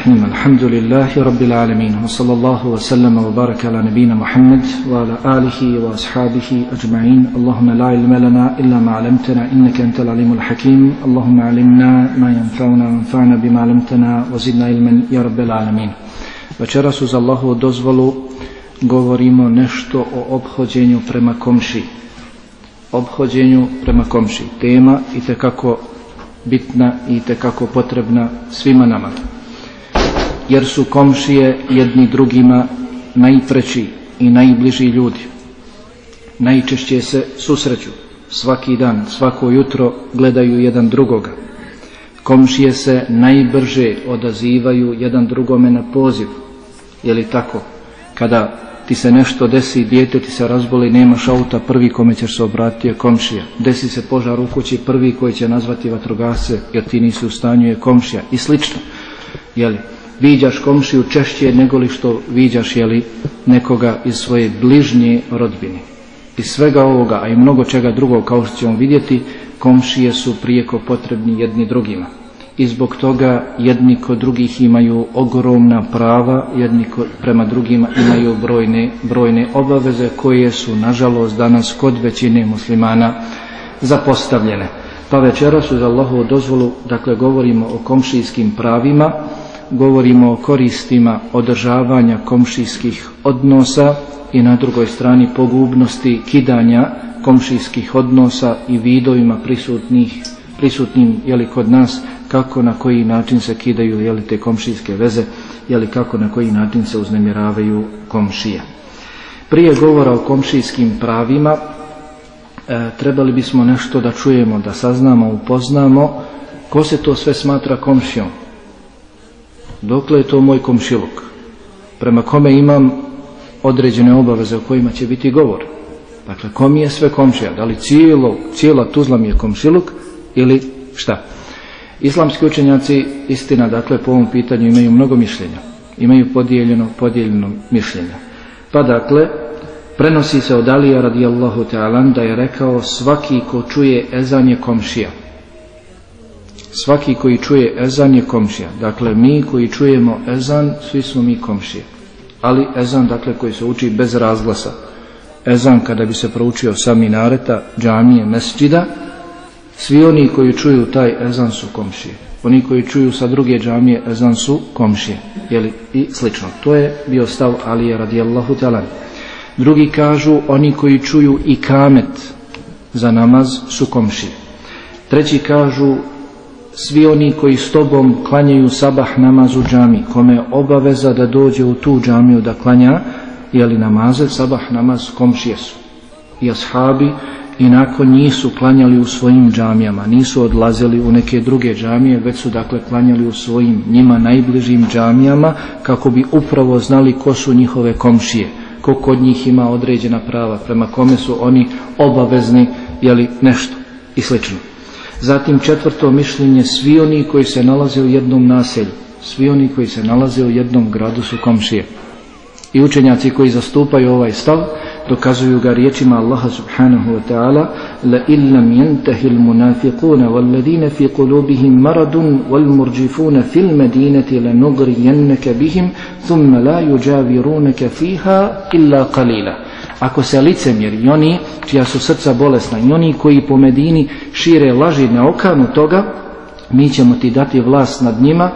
الرحيم الحمد لله رب العالمين وصلى الله وسلم وبارك على نبينا محمد وعلى آله وأصحابه أجمعين اللهم لا علم لنا إلا ما علمتنا إنك أنت العليم الحكيم اللهم علمنا ما ينفعنا وانفعنا بما علمتنا وزدنا علما يا رب العالمين Večeras uz Allahu dozvolu govorimo nešto o obhođenju prema komši. Obhođenju prema komši. Tema i tekako bitna i tekako potrebna svima nama. Jer su komšije jedni drugima najpreći i najbliži ljudi. Najčešće se susreću. Svaki dan, svako jutro gledaju jedan drugoga. Komšije se najbrže odazivaju jedan drugome na poziv. Je li tako? Kada ti se nešto desi, dijete ti se razboli, nemaš auta, prvi kome ćeš se obratiti je komšija. Desi se požar u kući, prvi koji će nazvati vatrogasce jer ti nisi u stanju je komšija i slično. Jeli, viđaš komšiju češće nego li što viđaš jeli, nekoga iz svoje bližnje rodbine. Iz svega ovoga, a i mnogo čega drugog kao što ćemo vidjeti, komšije su prijeko potrebni jedni drugima i zbog toga jedni kod drugih imaju ogromna prava, jedni prema drugima imaju brojne, brojne obaveze koje su nažalost danas kod većine muslimana zapostavljene. Pa večeras uz Allahovu dozvolu, dakle govorimo o komšijskim pravima, govorimo o koristima održavanja komšijskih odnosa i na drugoj strani pogubnosti kidanja komšijskih odnosa i vidovima prisutnih prisutnim jeli, kod nas kako na koji način se kidaju jeli, te komšijske veze, jeli, kako na koji način se uznemiravaju komšije. Prije govora o komšijskim pravima e, trebali bismo nešto da čujemo, da saznamo, upoznamo ko se to sve smatra komšijom. Dokle je to moj komšiluk? Prema kome imam određene obaveze o kojima će biti govor. Dakle, kom je sve komšija? Da li cijelo, cijela Tuzla mi je komšiluk ili šta? Islamski učenjaci, istina, dakle, po ovom pitanju imaju mnogo mišljenja. Imaju podijeljeno, podijeljeno mišljenja. Pa dakle, prenosi se od Alija radijallahu ta'alan da je rekao svaki ko čuje ezan je komšija. Svaki koji čuje ezan je komšija. Dakle, mi koji čujemo ezan, svi smo mi komšije. Ali ezan, dakle, koji se uči bez razglasa. Ezan kada bi se proučio sa minareta, džamije, mesđida, svi oni koji čuju taj ezan su komšije. Oni koji čuju sa druge džamije ezan su komšije. Jeli, I slično. To je bio stav Alija radijallahu talan. Drugi kažu oni koji čuju i kamet za namaz su komšije. Treći kažu svi oni koji s tobom klanjaju sabah namaz u džami, kome je obaveza da dođe u tu džamiju da klanja, jeli namaze, sabah namaz komšije su. I ashabi i nakon njih klanjali u svojim džamijama, nisu odlazili u neke druge džamije, već su dakle klanjali u svojim njima najbližim džamijama kako bi upravo znali ko su njihove komšije, ko kod njih ima određena prava, prema kome su oni obavezni jeli nešto i slično. Zatim četvrto mišljenje, svi oni koji se nalaze u jednom naselju, svi oni koji se nalaze u jednom gradu su komšije. I učenjaci koji zastupaju ovaj stav, dokazuju ga riječima Allaha subhanahu wa ta'ala la illam yantahi almunafiquna walladhina fi qulubihim maradun walmurjifuna fil madinati lanughriyannaka bihim thumma la yujawirunaka fiha illa qalila ako se licemjeri i oni čija su srca bolesna i oni koji po Medini šire laži na okanu toga mi ćemo ti dati vlast nad njima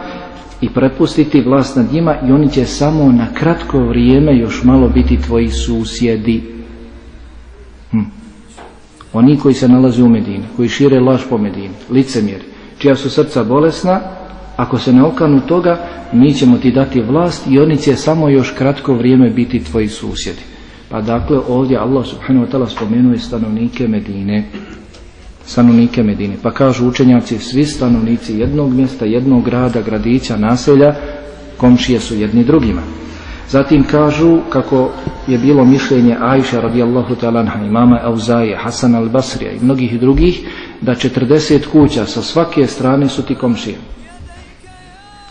i prepustiti vlast nad njima i oni će samo na kratko vrijeme još malo biti tvoji susjedi. Hm. Oni koji se nalaze u Medini, koji šire laž po Medini, licemjeri, čija su srca bolesna, ako se ne okanu toga, mi ćemo ti dati vlast i oni će samo još kratko vrijeme biti tvoji susjedi. Pa dakle ovdje Allah subhanahu wa ta'ala spomenuje stanovnike Medine stanovnike Medine. Pa kažu učenjaci, svi stanovnici jednog mjesta, jednog grada, gradića, naselja, komšije su jedni drugima. Zatim kažu kako je bilo mišljenje Ajša radijallahu ta'ala imama Auzaje, Hasan al-Basrija i mnogih drugih, da 40 kuća sa svake strane su ti komšije.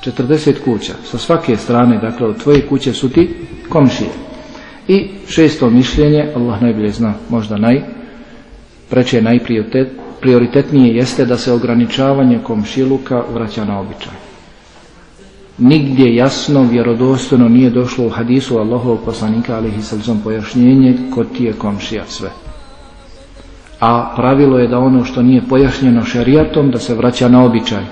40 kuća sa svake strane, dakle od tvoje kuće su ti komšije. I šesto mišljenje, Allah najbolje zna, možda naj, preče najprioritet, prioritetnije jeste da se ograničavanje komšiluka vraća na običaj. Nigdje jasno, vjerodostojno nije došlo u hadisu Allahovog poslanika alihi sallam pojašnjenje ko ti je komšija sve. A pravilo je da ono što nije pojašnjeno šerijatom da se vraća na običaj.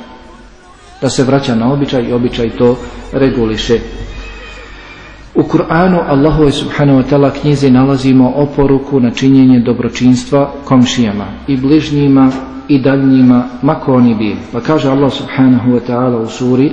Da se vraća na običaj i običaj to reguliše. U Kur'anu Allahove subhanahu wa ta'ala knjizi nalazimo oporuku na činjenje dobročinstva komšijama i bližnjima i daljnjima mako oni bili. Pa kaže Allah subhanahu wa ta'ala u suri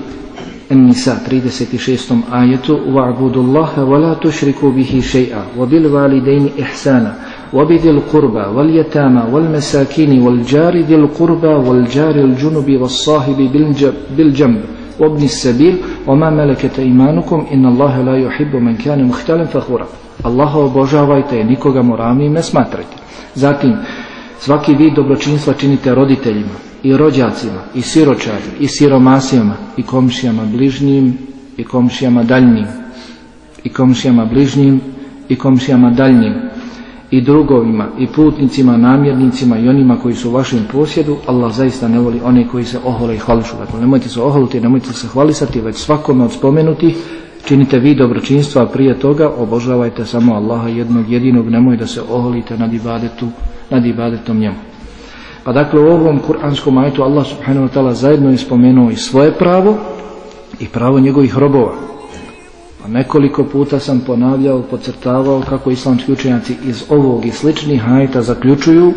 An-Nisa 36. ajetu وَعْبُدُ اللَّهَ وَلَا تُشْرِكُوا بِهِ شَيْئًا وَبِالْوَالِدَيْنِ إِحْسَانًا وبذي القربى واليتامى والمساكين والجار ذي القربى والجار الجنب والصاحب بالجنب وابن السبيل وما ملكت إيمانكم إن الله لا يحب من كان مختالا فخورا Allah obožavajte, nikoga moravnim ne smatrajte. Zatim, svaki vid dobročinstva činite roditeljima i rođacima i siročarima i siromasima i komšijama bližnjim i komšijama daljnim i komšijama bližnjim i komšijama daljnim i drugovima i putnicima, namjernicima i onima koji su u vašem posjedu, Allah zaista ne voli one koji se ohole i hvališu. Dakle, nemojte se oholiti, nemojte se hvalisati, već svakome od spomenutih činite vi dobročinstva, a prije toga obožavajte samo Allaha jednog jedinog, nemoj da se oholite nad, ibadetu, nad ibadetom njemu. Pa dakle u ovom kuranskom ajtu Allah subhanahu wa ta'ala zajedno je spomenuo i svoje pravo i pravo njegovih robova. Pa nekoliko puta sam ponavljao, podcrtavao kako islamski učenjaci iz ovog i sličnih hajta zaključuju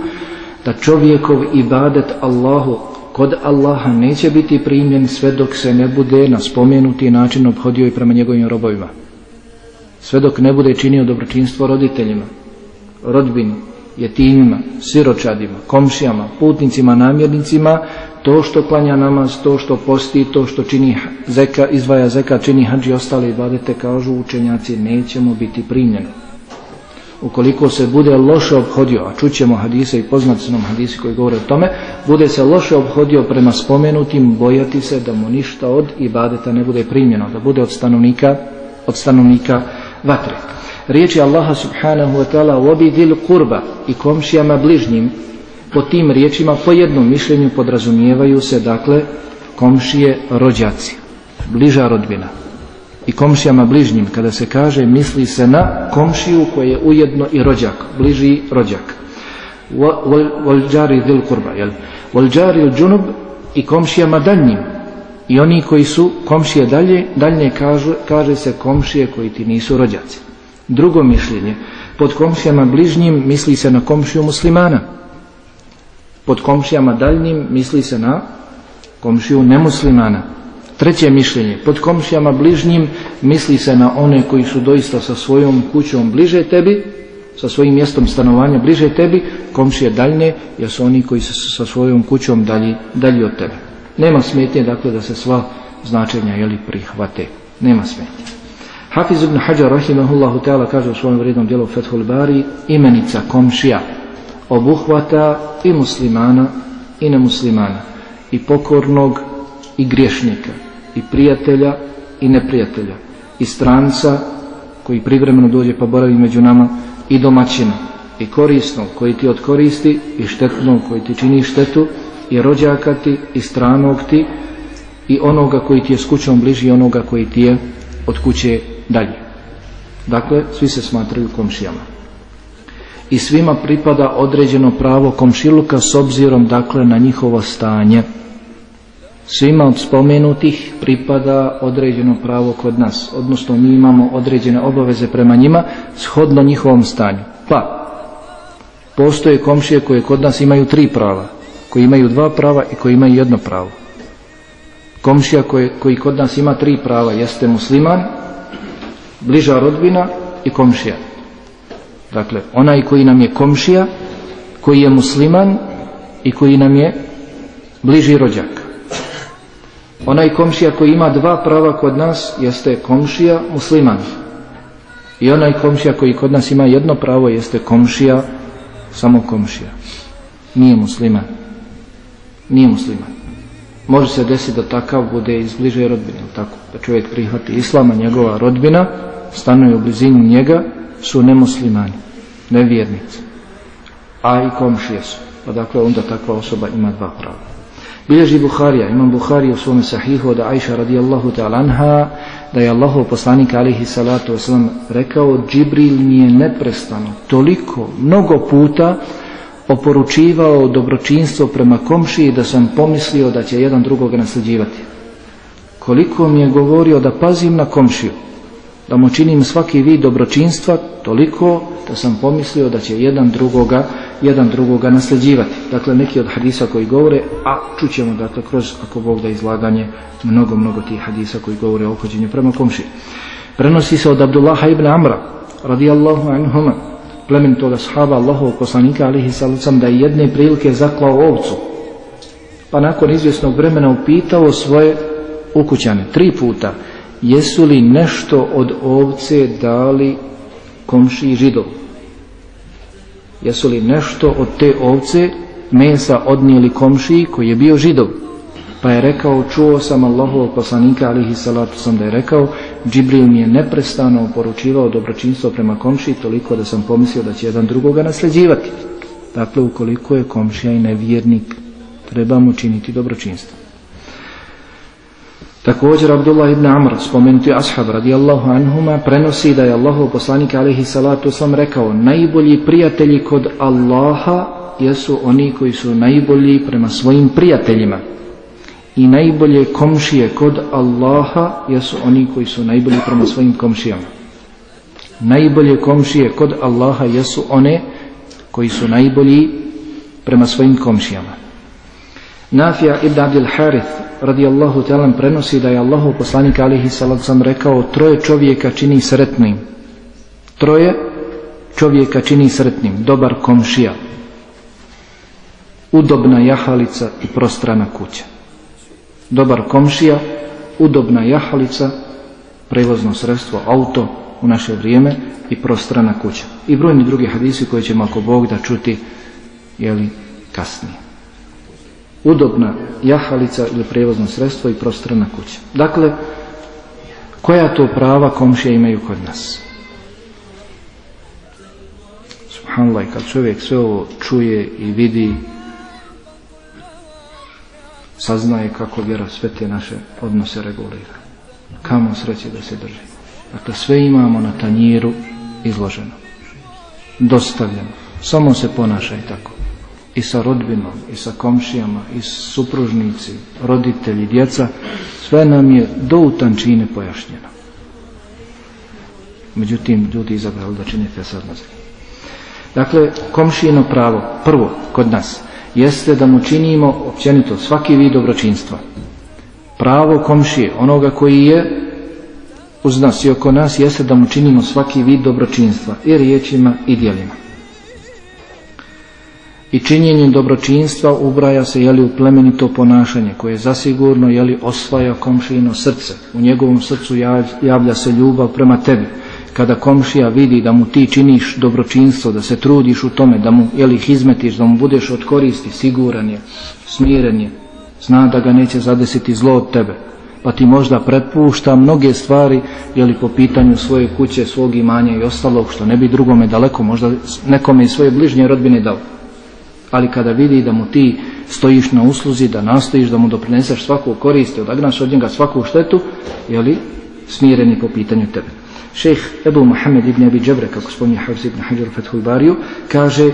da čovjekov ibadet Allahu kod Allaha neće biti primljen sve dok se ne bude na spomenuti način obhodio i prema njegovim robovima. Sve dok ne bude činio dobročinstvo roditeljima, rodbini, jetinima, siročadima, komšijama, putnicima, namjernicima, to što klanja namaz, to što posti, to što čini zeka, izvaja zeka, čini hađi ostale ibadete, kažu učenjaci, nećemo biti primljeni. Ukoliko se bude loše obhodio, a čućemo hadise i poznati nam hadisi koji govore o tome, bude se loše obhodio prema spomenutim, bojati se da mu ništa od ibadeta ne bude primljeno, da bude od stanovnika, od stanovnika vatre. Riječi Allaha subhanahu wa ta'ala u obidil kurba i komšijama bližnjim po tim riječima po jednom mišljenju podrazumijevaju se dakle komšije rođaci, bliža rodbina. I komšijama bližnjim kada se kaže misli se na komšiju koji je ujedno i rođak, bliži rođak. Volđari dil kurba, jel? Volđari džunub i komšijama daljnjim. I oni koji su komšije dalje, daljnje kaže, kaže se komšije koji ti nisu rođaci. Drugo mišljenje, pod komšijama bližnjim misli se na komšiju muslimana pod komšijama daljnim misli se na komšiju nemuslimana. Treće mišljenje, pod komšijama bližnjim misli se na one koji su doista sa svojom kućom bliže tebi, sa svojim mjestom stanovanja bliže tebi, komšije daljne, jer su oni koji su sa svojom kućom dalji, dalji od tebe. Nema smetnje, dakle, da se sva značenja jeli, prihvate. Nema smetnje. Hafiz ibn Hajar, rahimahullahu ta'ala, kaže u svojom vrednom dijelu Fethul Bari, imenica komšija, obuhvata i muslimana i nemuslimana i pokornog i griješnika i prijatelja i neprijatelja i stranca koji privremeno dođe pa boravi među nama i domaćina i korisnog koji ti odkoristi i štetnog koji ti čini štetu i rođaka ti i stranog ti i onoga koji ti je s kućom bliži i onoga koji ti je od kuće dalje. Dakle, svi se smatraju komšijama i svima pripada određeno pravo komšiluka s obzirom dakle na njihovo stanje. Svima od spomenutih pripada određeno pravo kod nas, odnosno mi imamo određene obaveze prema njima shodno njihovom stanju. Pa, postoje komšije koje kod nas imaju tri prava, koji imaju dva prava i koji imaju jedno pravo. Komšija koji, koji kod nas ima tri prava jeste musliman, bliža rodbina i komšija. Dakle, onaj koji nam je komšija, koji je musliman i koji nam je bliži rođak. Onaj komšija koji ima dva prava kod nas jeste komšija musliman. I onaj komšija koji kod nas ima jedno pravo jeste komšija, samo komšija. Nije musliman. Nije musliman. Može se desiti da takav bude iz bliže rodbine, tako da čovjek prihvati islama, njegova rodbina, stanuje u blizini njega, su nemuslimani, nevjernici, a i komšije su. Pa dakle onda takva osoba ima dva prava. Bilježi Buharija, imam Buhari u svome sahihu od Aisha radijallahu ta'ala anha, da je Allahov poslanik alihi salatu wasalam rekao, Džibril mi je neprestano, toliko, mnogo puta oporučivao dobročinstvo prema komšiji da sam pomislio da će jedan drugoga nasljeđivati. Koliko mi je govorio da pazim na komšiju, da mu činim svaki vid dobročinstva, toliko da sam pomislio da će jedan drugoga, jedan drugoga nasljeđivati. Dakle, neki od hadisa koji govore, a čućemo dakle kroz, ako Bog da izlaganje, mnogo, mnogo tih hadisa koji govore o opođenju prema komšiji. Prenosi se od Abdullaha ibn Amra, radijallahu anhuma, plemenitoga sahaba Allahovog poslanika alihi salucam da je jedne prilike zaklao ovcu pa nakon izvjesnog vremena upitao svoje ukućane tri puta jesu li nešto od ovce dali komši židov? Jesu li nešto od te ovce mesa odnijeli komšiji koji je bio židov? Pa je rekao čuo sam Allahovog poslanika alihi salatu sam da je rekao Džibril mi je neprestano poručivao dobročinstvo prema komšiji toliko da sam pomislio da će jedan drugoga nasljeđivati. Dakle ukoliko je komšija i nevjernik treba mu činiti dobročinstvo Također Abdullah ibn Amr, spomenuti ashab radijallahu anhuma, prenosi da je Allahov poslanik alaihi salatu sam rekao najbolji prijatelji kod Allaha jesu oni koji su najbolji prema svojim prijateljima i najbolje komšije kod Allaha jesu oni koji su najbolji prema svojim komšijama. Najbolje komšije kod Allaha jesu one koji su najbolji prema svojim komšijama. Nafija ibn Abdil Harith radijallahu ta'ala prenosi da je Allahu poslanik alihi sallam rekao troje čovjeka čini sretnim. Troje čovjeka čini sretnim. Dobar komšija. Udobna jahalica i prostrana kuća dobar komšija, udobna jahalica, prevozno sredstvo, auto u naše vrijeme i prostrana kuća. I brojni drugi hadisi koji ćemo ako Bog da čuti jeli, kasnije. Udobna jahalica ili prevozno sredstvo i prostrana kuća. Dakle, koja to prava komšije imaju kod nas? Subhanallah, kad čovjek sve ovo čuje i vidi saznaje kako vjera sve te naše odnose regulira. Kamo sreće da se drži. Dakle, sve imamo na tanjiru izloženo. Dostavljeno. Samo se ponašaj tako. I sa rodbinom, i sa komšijama, i supružnici, roditelji, djeca, sve nam je do utančine pojašnjeno. Međutim, ljudi izabrali da čini fesad na zemlji. Dakle, komšijino pravo, prvo, kod nas, jeste da mu činimo općenito svaki vid dobročinstva. Pravo komšije, onoga koji je uz nas i oko nas, jeste da mu činimo svaki vid dobročinstva i riječima i dijelima. I činjenjem dobročinstva ubraja se jeli u plemenito ponašanje koje zasigurno jeli osvaja komšino srce. U njegovom srcu javlja se ljubav prema tebi kada komšija vidi da mu ti činiš dobročinstvo, da se trudiš u tome, da mu jeli, izmetiš, da mu budeš od koristi, siguran je, smiren je, zna da ga neće zadesiti zlo od tebe, pa ti možda prepušta mnoge stvari, jeli po pitanju svoje kuće, svog imanja i ostalog, što ne bi drugome daleko, možda nekome iz svoje bližnje rodbine dao. Ali kada vidi da mu ti stojiš na usluzi, da nastojiš, da mu doprineseš svaku koristi, odagnaš od njega svaku štetu, jeli, smiren je po pitanju tebe. Šejh Ebu Mohamed ibn Abi Džabre, kako spominje Hafiz ibn Hajar Fethul Bariju, kaže,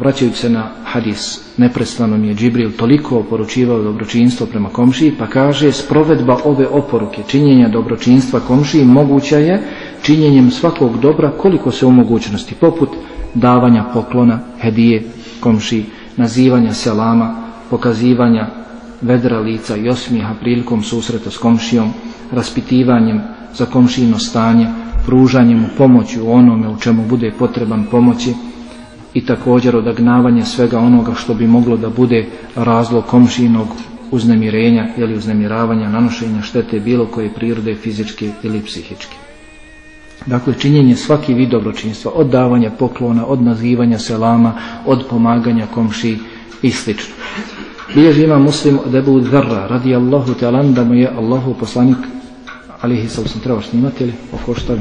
vraćajući se na hadis, neprestano mi je Džibril toliko oporučivao dobročinstvo prema komšiji, pa kaže, sprovedba ove oporuke, činjenja dobročinstva komšiji, moguća je činjenjem svakog dobra koliko se u mogućnosti, poput davanja poklona, hedije komšiji, nazivanja selama, pokazivanja vedra lica i osmijeha prilikom susreta s komšijom, raspitivanjem za komšino stanje, pružanjem mu pomoći u onome u čemu bude potreban pomoći i također odagnavanje svega onoga što bi moglo da bude razlog komšinog uznemirenja ili uznemiravanja, nanošenja štete bilo koje prirode fizičke ili psihičke. Dakle, činjenje svaki vid dobročinstva, od davanja poklona, od nazivanja selama, od pomaganja komši i sl. Bilježi ima muslim od Ebu Dharra, radi Allahu talan, da mu je Allahu poslanik alihi sam trebao snimati ili okoštali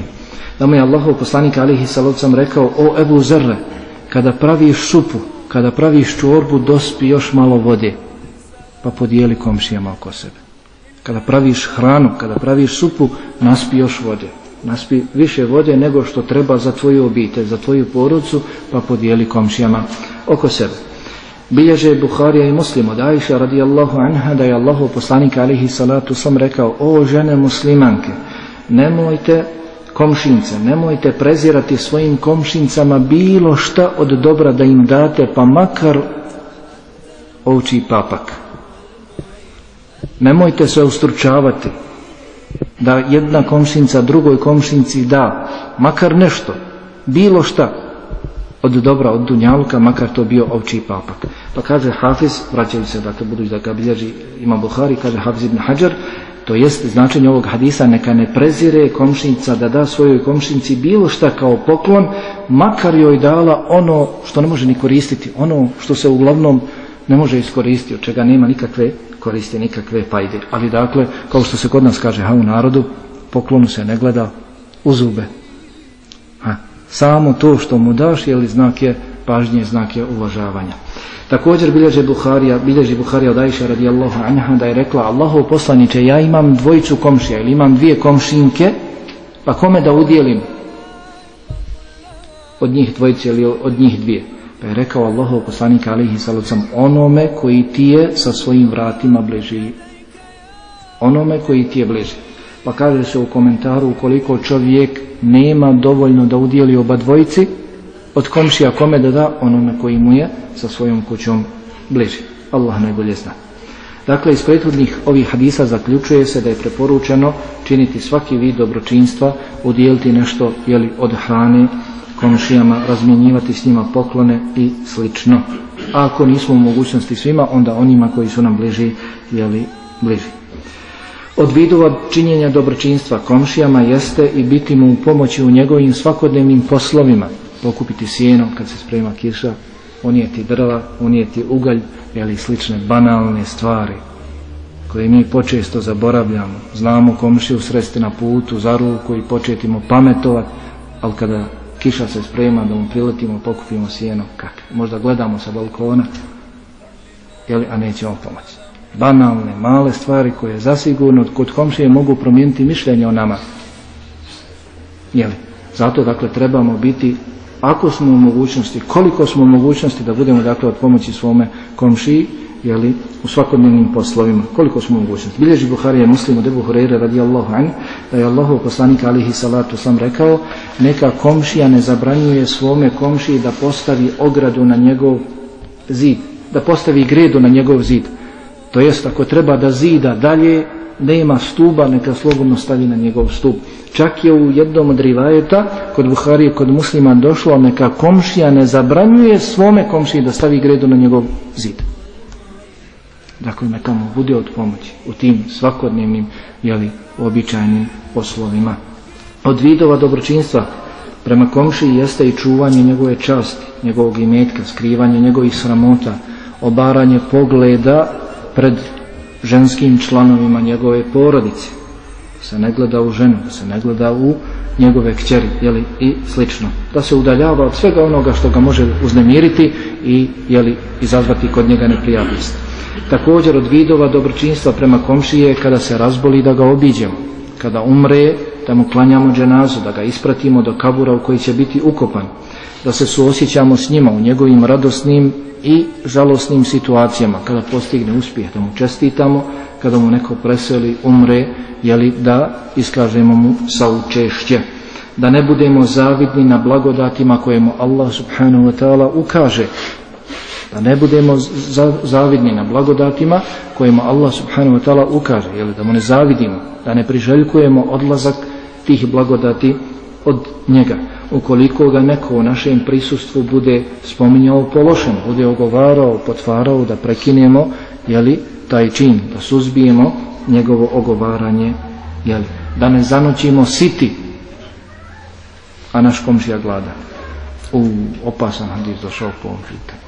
da mu je Allahov poslanik alihi sallam rekao o Ebu Zerre kada praviš supu kada praviš čorbu dospi još malo vode pa podijeli komšijama oko sebe. Kada praviš hranu, kada praviš supu, naspi još vode. Naspi više vode nego što treba za tvoju obitelj, za tvoju porodcu, pa podijeli komšijama oko sebe. Bilježe Buharija i Muslim od Aisha radijallahu anha da je Allahu poslanik alihi salatu sam rekao o žene muslimanke nemojte komšince, nemojte prezirati svojim komšincama bilo šta od dobra da im date pa makar ovči papak nemojte se ustručavati da jedna komšinca drugoj komšinci da makar nešto bilo šta od dobra, od dunjaluka, makar to bio ovči papak. Pa kaže Hafiz, vraćaju se, dakle, budući da ga bilježi ima Buhari, kaže Hafiz ibn Hajar, to jest značenje ovog hadisa, neka ne prezire komšnica da da svojoj komšnici bilo šta kao poklon, makar joj dala ono što ne može ni koristiti, ono što se uglavnom ne može iskoristiti, od čega nema nikakve koristi, nikakve pajde. Ali dakle, kao što se kod nas kaže ha u narodu, poklonu se ne gleda u zube. Ha. Samo to što mu daš, je li znak je pažnje, znak je uvažavanja. Također bilježi Buharija, bilježi Buharija od Aisha radijallahu anha da je rekla Allahov poslaniče, ja imam dvojicu komšija ili imam dvije komšinke, pa kome da udjelim od njih dvojice ili od njih dvije? Pa je rekao Allahov poslanik alihi salacom onome koji ti je sa svojim vratima bliži. Onome koji ti je bliži. Pa kaže se u komentaru ukoliko čovjek nema dovoljno da udjeli oba dvojici, od komšija kome da da onome koji mu je sa svojom kućom bliži. Allah najbolje zna. Dakle, iz prethodnih ovih hadisa zaključuje se da je preporučeno činiti svaki vid dobročinstva, udjeliti nešto jeli, od hrane komšijama, razmjenjivati s njima poklone i slično. A ako nismo u mogućnosti svima, onda onima koji su nam bliži, jeli, bliži. Od vidova činjenja dobročinstva komšijama jeste i biti mu u pomoći u njegovim svakodnevnim poslovima, pokupiti sjeno kad se sprema kiša, unijeti drva, unijeti ugalj ili slične banalne stvari koje mi počesto zaboravljamo. Znamo komšiju sresti na putu za ruku i početimo pametovat, ali kada kiša se sprema da mu priletimo, pokupimo sjeno, kak? Možda gledamo sa balkona, jeli, a nećemo pomoći. Banalne, male stvari koje zasigurno kod komšije mogu promijeniti mišljenje o nama. Jeli? Zato dakle trebamo biti ako smo u mogućnosti, koliko smo u mogućnosti da budemo dakle od pomoći svome komšiji, jeli, u svakodnevnim poslovima, koliko smo u mogućnosti. Bilježi Buharija muslimu debu Hureyre radijallahu an, da je Allahov poslanik alihi salatu sam rekao, neka komšija ne zabranjuje svome komšiji da postavi ogradu na njegov zid, da postavi gredu na njegov zid. To jest, ako treba da zida dalje, nema stuba, neka slobodno stavi na njegov stup. Čak je u jednom od rivajeta, kod Buharije, kod muslima došlo, neka komšija ne zabranjuje svome komšiji da stavi gredu na njegov zid. Dakle, neka mu bude od pomoći u tim svakodnevnim, jeli, običajnim poslovima. Od vidova dobročinstva prema komšiji jeste i čuvanje njegove časti, njegovog imetka, skrivanje njegovih sramota, obaranje pogleda pred ženskim članovima njegove porodice se ne gleda u ženu, da se ne gleda u njegove kćeri jeli, i slično. Da se udaljava od svega onoga što ga može uznemiriti i jeli, izazvati kod njega neprijatnost. Također od vidova dobročinstva prema komšije kada se razboli da ga obiđemo. Kada umre da mu klanjamo dženazu, da ga ispratimo do kabura u koji će biti ukopan. Da se suosjećamo s njima u njegovim radosnim i žalosnim situacijama. Kada postigne uspjeh da mu čestitamo, kada mu neko preseli, umre, jeli da iskažemo mu saučešće. Da ne budemo zavidni na blagodatima koje mu Allah subhanahu wa ta'ala ukaže. Da ne budemo zavidni na blagodatima koje mu Allah subhanahu wa ta'ala ukaže. Jeli da mu ne zavidimo, da ne priželjkujemo odlazak tih blagodati od njega. Ukoliko ga neko u našem prisustvu bude spominjao pološeno, bude ogovarao, potvarao da prekinemo, jeli, taj čin, da suzbijemo njegovo ogovaranje, jel, da ne zanoćimo siti, a naš komšija glada. U opasan hadis došao po ovom pitanju.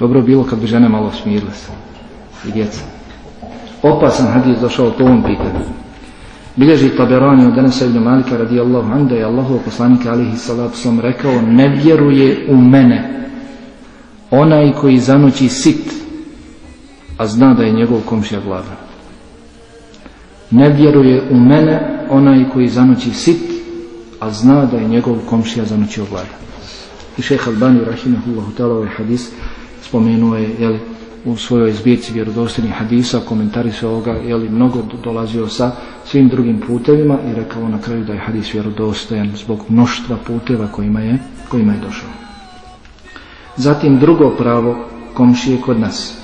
Dobro bilo kad bi žene malo smirile se i djeca. Opasan hadis došao po ovom pitanju. Bilježi Taberani od Enesa ibn Malika radijallahu anhu je Allahov poslanika alihi salatu sam rekao ne vjeruje u mene onaj koji zanoći sit, a zna da je njegov komšija gladan. Ne vjeruje u mene onaj koji zanoći sit, a zna da je njegov komšija zanoćio gladan. I šeha Albani, rahimahullahu ta'ala, ovaj hadis spomenuo je, jeli, u svojoj zbirci vjerodostojnih hadisa, komentari se ovoga, je li mnogo dolazio sa svim drugim putevima i rekao na kraju da je hadis vjerodostojan zbog mnoštva puteva kojima je, kojima je došao. Zatim drugo pravo komšije kod nas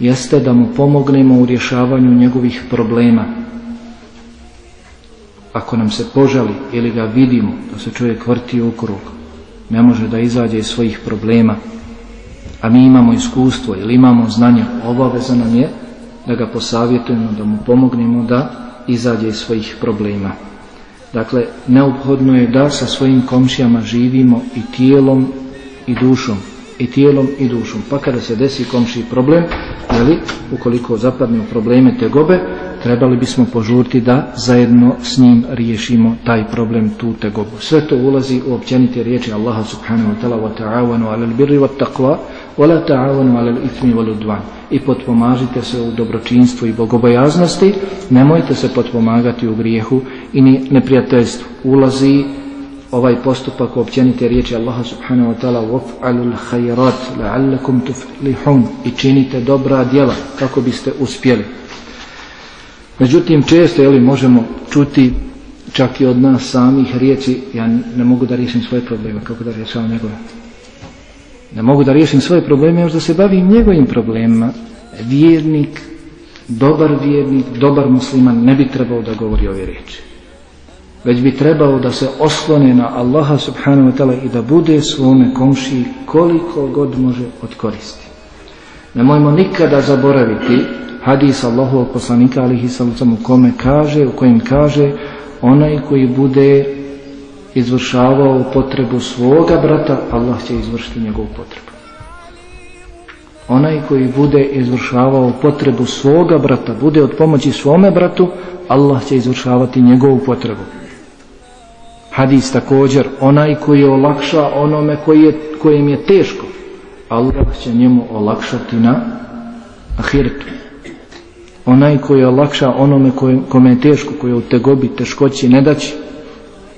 jeste da mu pomognemo u rješavanju njegovih problema. Ako nam se požali ili ga vidimo da se čovjek vrti u krug, ne može da izađe iz svojih problema, a mi imamo iskustvo ili imamo znanje, obaveza nam je da ga posavjetujemo, da mu pomognemo da izađe iz svojih problema. Dakle, neophodno je da sa svojim komšijama živimo i tijelom i dušom, i tijelom i dušom. Pa kada se desi komšiji problem, jeli, ukoliko zapadne u probleme te gobe, trebali bismo požuriti da zajedno s njim riješimo taj problem, tu tegobu. Sve to ulazi u općenite riječi Allaha subhanahu wa ta'ala wa ta'awanu alal birri wa taqwa وَلَا تَعَوَنُوا عَلَى الْإِثْمِ وَالْعُدْوَانِ I potpomažite se u dobročinstvu i bogobojaznosti, nemojte se potpomagati u grijehu i neprijateljstvu. Ulazi ovaj postupak u općenite riječi Allaha subhanahu wa ta'ala وَفْعَلُوا الْخَيْرَاتِ لَعَلَّكُمْ تُفْلِحُونَ I činite dobra djela kako biste uspjeli. Međutim, često jeli, možemo čuti čak i od nas samih riječi ja ne mogu da riješim svoje probleme, kako da rješavam njegove ne mogu da riješim svoje probleme, još da se bavim njegovim problemima. Vjernik, dobar vjernik, dobar musliman ne bi trebao da govori ove riječi. Već bi trebao da se oslone na Allaha subhanahu wa ta'ala i da bude svome komšiji koliko god može od koristi. Nemojmo nikada zaboraviti hadis Allahovog poslanika alihi sallam u kome kaže, u kojem kaže onaj koji bude izvršavao potrebu svoga brata, Allah će izvršiti njegovu potrebu. Onaj koji bude izvršavao potrebu svoga brata, bude od pomoći svome bratu, Allah će izvršavati njegovu potrebu. Hadis također, onaj koji olakša onome koji je, kojem je teško, Allah će njemu olakšati na ahiretu. Onaj koji olakša onome kome je teško, koji je u tegobi, teškoći, ne daći,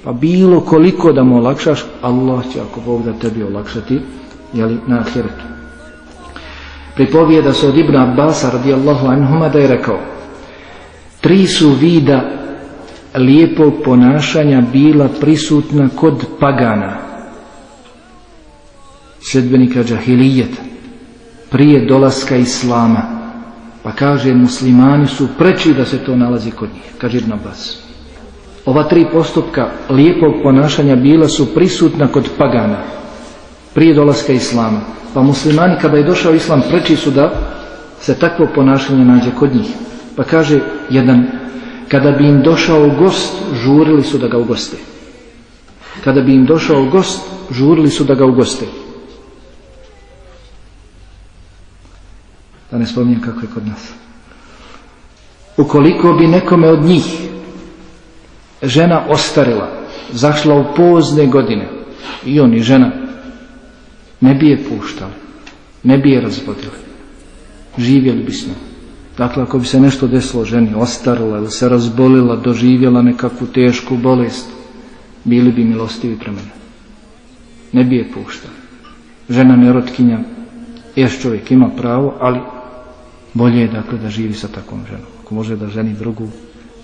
pa bilo koliko da mu olakšaš, Allah će ako Bog da tebi olakšati, jeli, na ahiretu. Pripovijeda se od Ibn Abbasa radijallahu anhuma da je rekao, tri su vida lijepog ponašanja bila prisutna kod pagana, sljedbenika džahilijeta, prije dolaska Islama, pa kaže muslimani su preči da se to nalazi kod njih, kaže Ibn Abbas. Ova tri postupka lijepog ponašanja bila su prisutna kod pagana prije dolaska Islama. Pa muslimani kada je došao Islam preči su da se takvo ponašanje nađe kod njih. Pa kaže jedan, kada bi im došao gost, žurili su da ga ugoste. Kada bi im došao gost, žurili su da ga ugoste. Da ne spominjem kako je kod nas. Ukoliko bi nekome od njih žena ostarila, zašla u pozne godine i on i žena ne bi je puštali, ne bi je razvodili. Živjeli bismo. Dakle, ako bi se nešto desilo ženi, ostarila ili se razbolila, doživjela nekakvu tešku bolest, bili bi milostivi prema njoj. Ne bi je puštali. Žena nerotkinja, još čovjek ima pravo, ali bolje je dakle da živi sa takvom ženom. Ako može da ženi drugu,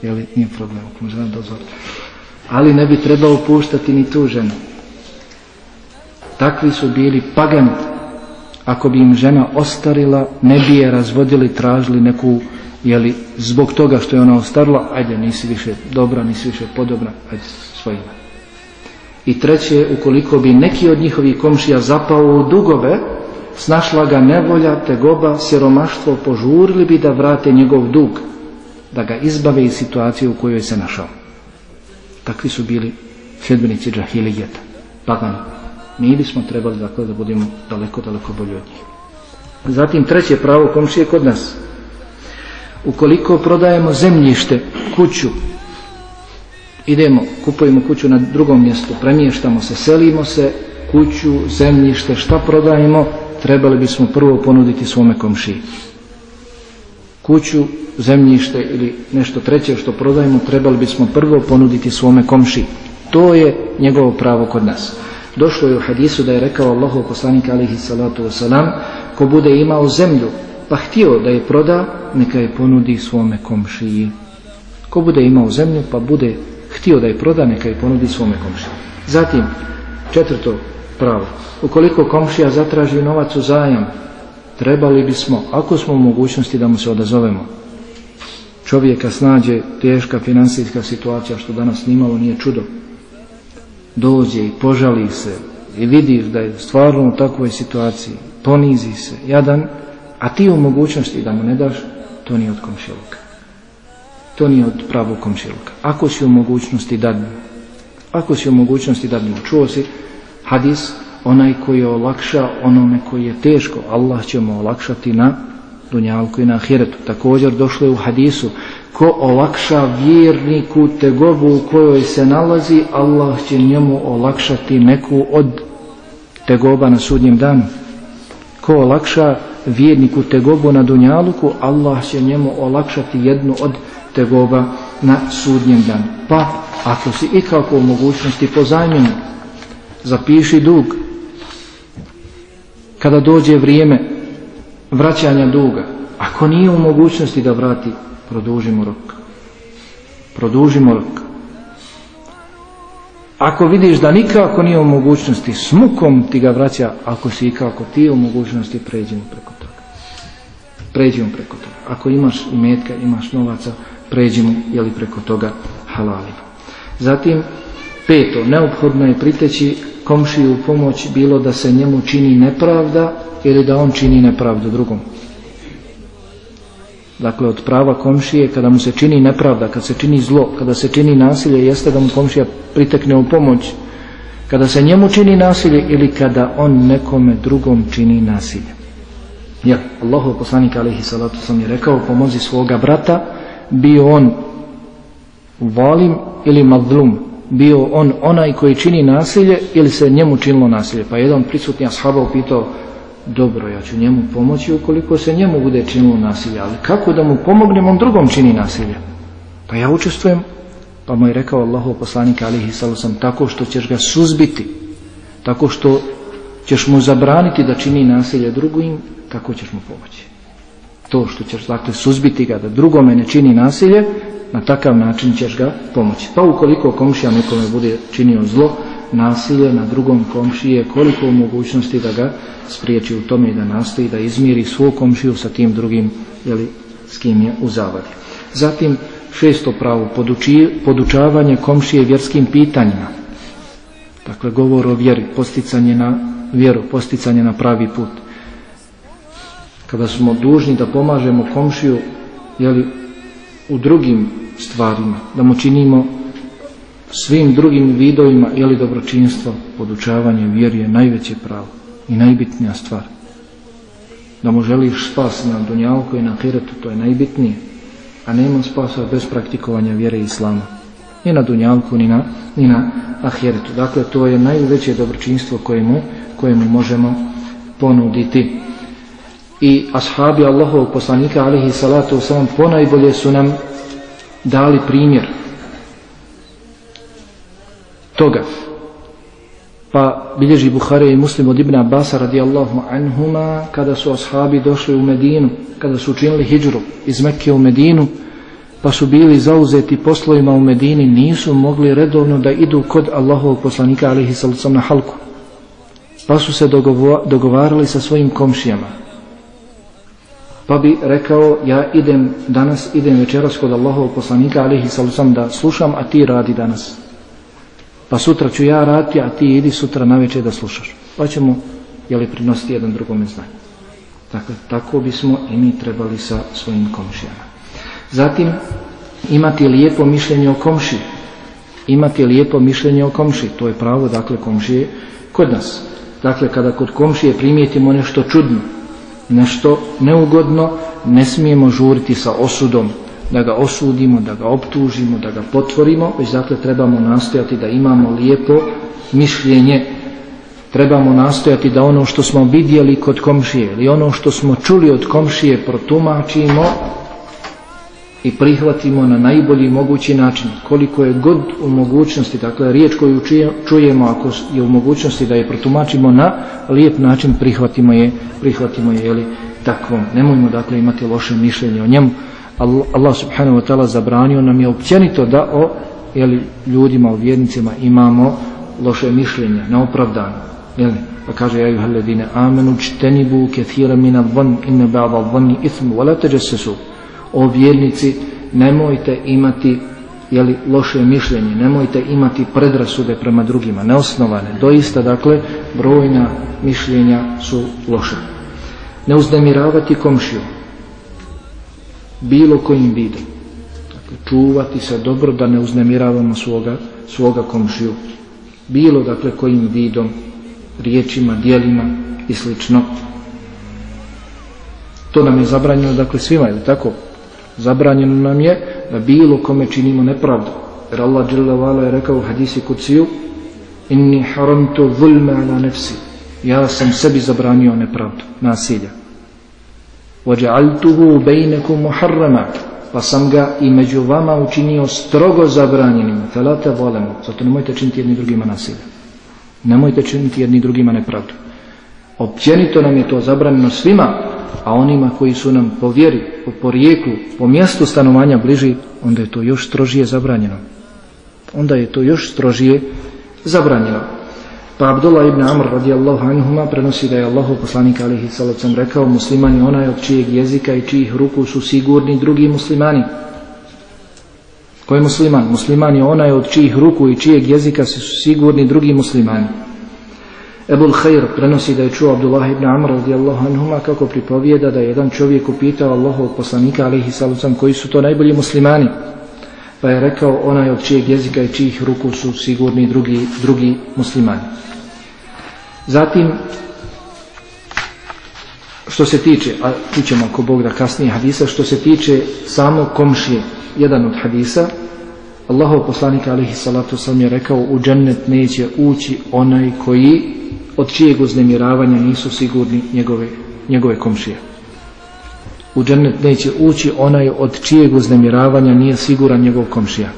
jeli, nije problem, ako žena dozvoli. Ali ne bi trebao puštati ni tu ženu. Takvi su bili pagani. Ako bi im žena ostarila, ne bi je razvodili, tražili neku, jeli, zbog toga što je ona ostarila, ajde, nisi više dobra, nisi više podobna, ajde, svojima. I treće, ukoliko bi neki od njihovih komšija zapao u dugove, snašla ga nevolja, tegoba, siromaštvo, požurili bi da vrate njegov dug da ga izbave iz situacije u kojoj se našao. Takvi su bili sljedbenici džahilijeta, pagani. Mi bismo trebali dakle da budemo daleko, daleko bolji od njih. Zatim treće pravo komšije kod nas. Ukoliko prodajemo zemljište, kuću, idemo, kupujemo kuću na drugom mjestu, premještamo se, selimo se, kuću, zemljište, šta prodajemo, trebali bismo prvo ponuditi svome komšiji. Kuću, zemljište ili nešto treće što prodajemo trebali bismo prvo ponuditi svome komšiji. To je njegovo pravo kod nas. Došlo je u hadisu da je rekao Allahu poslanik alihi salatu wasalam ko bude imao zemlju pa htio da je proda neka je ponudi svome komšiji. Ko bude imao zemlju pa bude htio da je proda neka je ponudi svome komšiji. Zatim četvrto pravo. Ukoliko komšija zatraži novac u zajam trebali bismo ako smo u mogućnosti da mu se odazovemo. Čovjeka snađe teška financijska situacija što danas nimalo nije čudo dođe i požali se i vidiš da je stvarno u takvoj situaciji, ponizi se, jadan, a ti u mogućnosti da mu ne daš, to nije od komšiluka. To nije od pravog komšiluka. Ako si u mogućnosti dadnu, ako si u mogućnosti dadnu, čuo si hadis, onaj koji olakša onome koji je teško, Allah će mu olakšati na dunjalku i na ahiretu. Također došlo je u hadisu, ko olakša vjerniku tegobu u kojoj se nalazi, Allah će njemu olakšati neku od tegoba na sudnjem danu. Ko olakša vjerniku tegobu na dunjaluku, Allah će njemu olakšati jednu od tegoba na sudnjem danu. Pa, ako si ikako u mogućnosti pozajmljeno, zapiši dug. Kada dođe vrijeme vraćanja duga, ako nije u mogućnosti da vrati produžimo rok. Produžimo rok. Ako vidiš da nikako nije u mogućnosti, s mukom ti ga vraća, ako si ikako ti u mogućnosti, pređimo preko toga. Pređimo preko toga. Ako imaš imetka, imaš novaca, pređimo, jeli preko toga halalimo. Zatim, peto, neophodno je priteći komšiju pomoć bilo da se njemu čini nepravda ili da on čini nepravdu drugom. Dakle, od prava komšije, kada mu se čini nepravda, kada se čini zlo, kada se čini nasilje, jeste da mu komšija pritekne u pomoć. Kada se njemu čini nasilje ili kada on nekome drugom čini nasilje. Ja, Allahu poslanik alihi salatu sam je rekao, pomozi svoga brata, bio on valim ili madlum, bio on onaj koji čini nasilje ili se njemu činilo nasilje. Pa jedan prisutni ashaba upitao, dobro, ja ću njemu pomoći ukoliko se njemu bude činilo nasilje, ali kako da mu pomognem, on drugom čini nasilje? Pa ja učestvujem, pa mu je rekao Allahov poslanik alihi sam tako što ćeš ga suzbiti, tako što ćeš mu zabraniti da čini nasilje drugim, tako ćeš mu pomoći. To što ćeš dakle suzbiti ga da drugome ne čini nasilje, na takav način ćeš ga pomoći. Pa ukoliko komšija nekome bude činio zlo, nasilje na drugom komšije, koliko u mogućnosti da ga spriječi u tome i da nastoji da izmiri svog komšiju sa tim drugim jeli, s kim je u zavadi. Zatim šesto pravo, podučavanje komšije vjerskim pitanjima. Dakle, govor o vjeri, posticanje na vjeru, posticanje na pravi put. Kada smo dužni da pomažemo komšiju jeli, u drugim stvarima, da mu činimo svim drugim vidovima ili dobročinstvo, podučavanje vjeri je najveće pravo i najbitnija stvar. Da mu želiš spas na dunjalku i na hiretu, to je najbitnije. A nema spasa bez praktikovanja vjere islama. Ni na dunjalku, ni na, ni na ahiretu. Dakle, to je najveće dobročinstvo kojemu, kojemu možemo ponuditi. I ashabi Allahovog poslanika, alihi salatu wasalam, ponajbolje su nam dali primjer toga. Pa bilježi Buhari i Muslim od Ibn Abbas radijallahu anhuma kada su ashabi došli u Medinu, kada su učinili hijđru iz Mekke u Medinu, pa su bili zauzeti poslovima u Medini, nisu mogli redovno da idu kod Allahovog poslanika alihi na halku. Pa su se dogovarali sa svojim komšijama. Pa bi rekao, ja idem danas, idem večeras kod Allahovog poslanika alihi sallam da slušam, a ti radi danas pa sutra ću ja raditi, a ti idi sutra na da slušaš. Pa ćemo, jeli, prinositi jedan drugome znanje. Dakle, tako bismo i mi trebali sa svojim komšijama. Zatim, imati lijepo mišljenje o komši. Imati lijepo mišljenje o komši. To je pravo, dakle, komšije kod nas. Dakle, kada kod komšije primijetimo nešto čudno, nešto neugodno, ne smijemo žuriti sa osudom, da ga osudimo, da ga optužimo, da ga potvorimo, već dakle trebamo nastojati da imamo lijepo mišljenje. Trebamo nastojati da ono što smo vidjeli kod komšije ili ono što smo čuli od komšije protumačimo i prihvatimo na najbolji mogući način koliko je god u mogućnosti dakle riječ koju čujemo ako je u mogućnosti da je protumačimo na lijep način prihvatimo je prihvatimo je jeli, takvom. Nemojmo dakle imati loše mišljenje o njemu. Allah subhanahu wa ta'ala zabranio nam je općenito da o jeli, ljudima, o vjernicima imamo loše mišljenje, neopravdano jeli? pa kaže ja juha ledine amenu čtenibu kethira mina van inne ba'da vani ithmu wala teđesesu o vjernici nemojte imati jeli, loše mišljenje, nemojte imati predrasude prema drugima, neosnovane. Doista, dakle, brojna mišljenja su loše. Ne uznemiravati komšiju, bilo kojim vidom. Dakle, čuvati se dobro da ne uznemiravamo svoga, svoga komšiju. Bilo, dakle, kojim vidom, riječima, dijelima i slično. To nam je zabranjeno, dakle, svima, je tako? Zabranjeno nam je da bilo kome činimo nepravdu. Jer Allah je rekao u hadisi kuciju Inni haramtu zulme ala nefsi. Ja sam sebi zabranio nepravdu, nasilja. Vaja'altuhu bejnekum muharrama. Pa sam ga i među vama učinio strogo zabranjenim. Felate volemo. Zato nemojte činiti jedni drugima nasilje. Nemojte činiti jedni drugima nepravdu. Općenito nam je to zabranjeno svima, a onima koji su nam po vjeri, po porijeklu, po mjestu stanovanja bliži, onda je to još strožije zabranjeno. Onda je to još strožije zabranjeno. Pa Abdullah ibn Amr radijallahu anhuma prenosi da je Allahu poslanik alihi salacom rekao musliman je onaj od čijeg jezika i čijih ruku su sigurni drugi muslimani. Ko je musliman? Musliman je onaj od čijih ruku i čijeg jezika su sigurni drugi muslimani. Ebul Khair prenosi da je čuo Abdullah ibn Amr radijallahu anhuma kako pripovijeda da je jedan čovjek upitao Allahov poslanika alihi salacom koji su to najbolji muslimani. Pa je rekao onaj od čijeg jezika i čijih ruku su sigurni drugi, drugi muslimani. Zatim, što se tiče, a ćemo ako Bog da kasnije hadisa, što se tiče samo komšije, jedan od hadisa, Allahov poslanik alihi salatu sam je rekao u džennet neće ući onaj koji od čijeg uznemiravanja nisu sigurni njegove, njegove komšije. U džennet neće ući onaj od čijeg uznemiravanja nije siguran njegov komšija.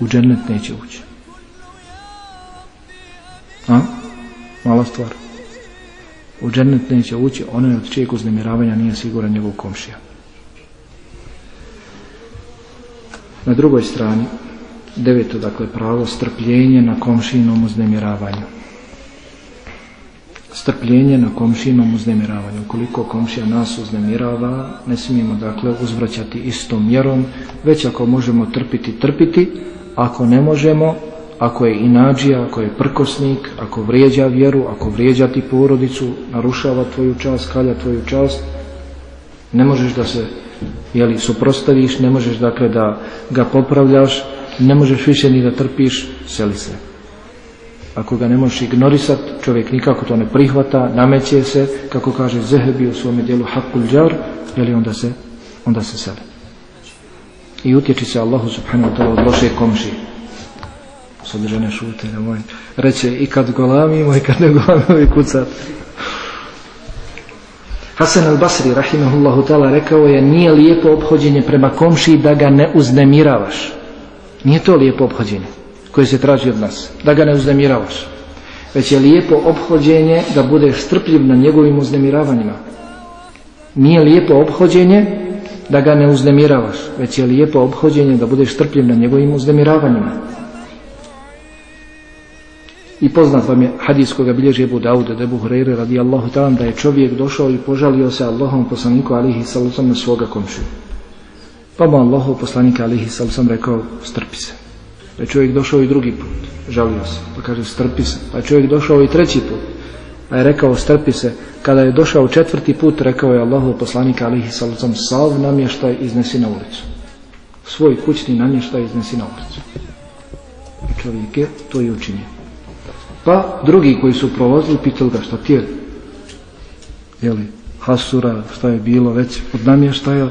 U džennet neće ući. A? Mala stvar. U džennet neće ući onaj od čijeg uznemiravanja nije siguran njegov komšija. Na drugoj strani, deveto, dakle, pravo strpljenje na komšinom uznemiravanju. Strpljenje na komšinom uznemiravanju. Ukoliko komšija nas uznemirava, ne smijemo, dakle, uzvraćati istom mjerom, već ako možemo trpiti, trpiti, ako ne možemo, ako je inađija, ako je prkosnik, ako vrijeđa vjeru, ako vrijeđa ti porodicu, narušava tvoju čast, kalja tvoju čast, ne možeš da se jeli, suprostaviš, ne možeš dakle da ga popravljaš, ne možeš više ni da trpiš, seli se. Ako ga ne možeš ignorisat, čovjek nikako to ne prihvata, nameće se, kako kaže Zehebi u svome dijelu Hakul Džar, jeli onda se, onda se seli. I utječi se Allahu subhanahu wa ta'ala od loše komšije sad žene šute, nemoj. Reće i kad golamimo i kad ne golamimo i kucat. Hasan al-Basri, rahimahullahu ta'ala, rekao je nije lijepo obhođenje prema komši da ga ne uznemiravaš. Nije to lijepo obhođenje koje se traži od nas, da ga ne uznemiravaš. Već je lijepo obhođenje da budeš strpljiv na njegovim uznemiravanjima. Nije lijepo obhođenje da ga ne uznemiravaš, već je lijepo obhođenje da budeš strpljiv na njegovim uznemiravanjima. I poznat vam je hadis koga bilježi Ebu Dauda, Ebu Hureyre radijallahu ta'ala da je čovjek došao i požalio se Allahom poslaniku alihi sallam na svoga komšiju. Pa mu Allahov poslanik alihi sallam rekao strpi se. Pa je čovjek došao i drugi put, žalio se, pa kaže strpi se. Pa je čovjek došao i treći put, pa je rekao strpi se. Kada je došao četvrti put, rekao je Allahov poslanik alihi sallam sav namještaj iznesi na ulicu. Svoj kućni namještaj iznesi na ulicu. I čovjek je to i učinio. Pa drugi koji su prolazili pitali ga šta ti je? Jeli, hasura, šta je bilo već od namještaja,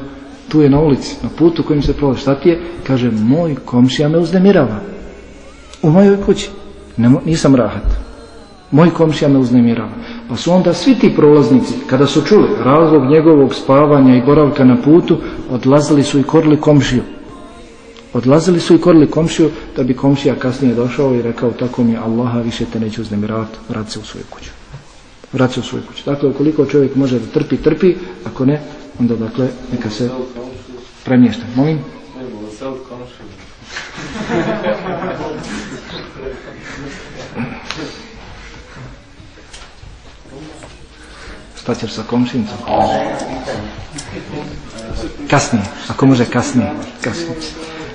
tu je na ulici, na putu kojim se prolazi. Šta ti je? Kaže, moj komšija me uznemirava. U mojoj kući. nisam rahat. Moj komšija me uznemirava. Pa su onda svi ti prolaznici, kada su čuli razlog njegovog spavanja i boravka na putu, odlazili su i korili komšiju. Odlazili su i korili komšiju da bi komšija kasnije došao i rekao tako mi Allaha više te neće uznemiravati, vrati se u svoju kuću. Vrati se u svoju kuću. Dakle, ukoliko čovjek može da trpi, trpi, ako ne, onda dakle neka se premješta. Molim? Šta ćeš sa komšincom? Kasnije, ako može kasnije. kasnije.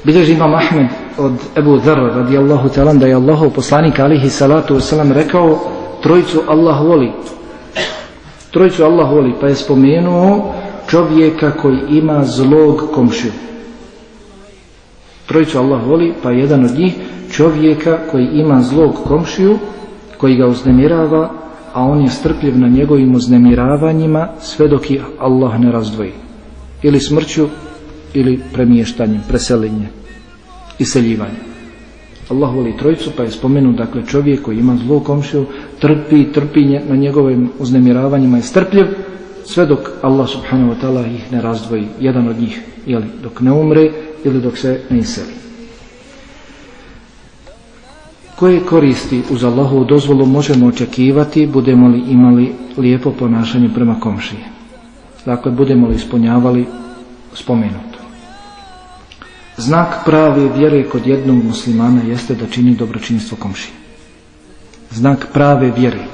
Bilježi imam Ahmed od Ebu Dharra radijallahu talan da je Allahov poslanik alihi salatu wasalam rekao trojicu Allah voli. Trojicu Allah voli pa je spomenuo čovjeka koji ima zlog komšiju. Trojicu Allah voli pa je jedan od njih čovjeka koji ima zlog komšiju koji ga uznemirava a on je strpljiv na njegovim uznemiravanjima sve dok ih Allah ne razdvoji. Ili smrću, ili premještanjem, preselenjem, iseljivanje. Allah voli trojicu, pa je spomenut, dakle, čovjek koji ima zlu komšiju, trpi, trpi na njegovim uznemiravanjima, je strpljiv, sve dok Allah subhanahu wa ta'ala ih ne razdvoji, jedan od njih, jeli, dok ne umre ili dok se ne iseli. Koje koristi uz Allahovu dozvolu možemo očekivati budemo li imali lijepo ponašanje prema komšiji? Dakle, budemo li ispunjavali spomenuto. Znak prave vjere kod jednog muslimana jeste da čini dobročinstvo komšije. Znak prave vjere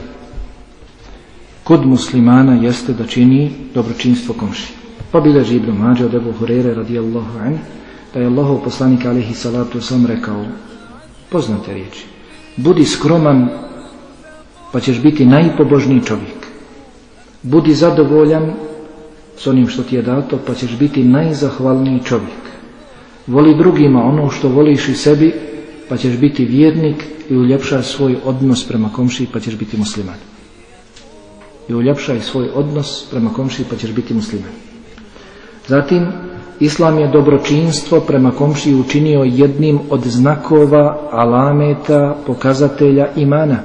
kod muslimana jeste da čini dobročinstvo komšije. Pa bileži Ibn Mađe od Ebu Hurere radijallahu an, da je Allahov poslanik alihi salatu sam rekao poznate riječi budi skroman pa ćeš biti najpobožniji čovjek budi zadovoljan s onim što ti je dato pa ćeš biti najzahvalniji čovjek voli drugima ono što voliš i sebi pa ćeš biti vjernik i uljepšaj svoj odnos prema komšiji pa ćeš biti musliman i uljepšaj svoj odnos prema komšiji pa ćeš biti musliman zatim Islam je dobročinstvo prema komšiji učinio jednim od znakova, alameta, pokazatelja imana.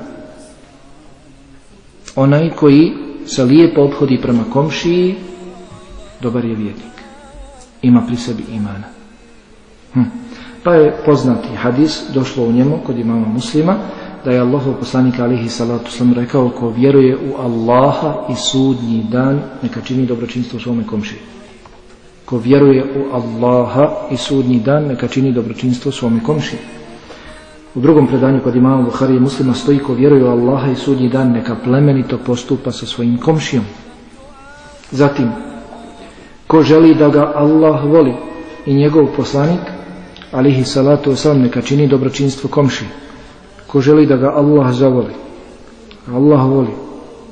Onaj koji se lijepo obhodi prema komšiji, dobar je vjernik. Ima pri sebi imana. Hm. Pa je poznati hadis, došlo u njemu kod imama muslima, da je Allah poslanik alihi salatu sam rekao ko vjeruje u Allaha i sudnji dan, neka čini dobročinstvo svome komšiji ko vjeruje u Allaha i sudnji dan neka čini dobročinstvo svome komšiji. U drugom predanju kod imama Buhari i muslima stoji ko vjeruje u Allaha i sudnji dan neka plemenito postupa sa svojim komšijom. Zatim, ko želi da ga Allah voli i njegov poslanik, alihi salatu wasalam, neka čini dobročinstvo komšiji. Ko želi da ga Allah zavoli, Allah voli,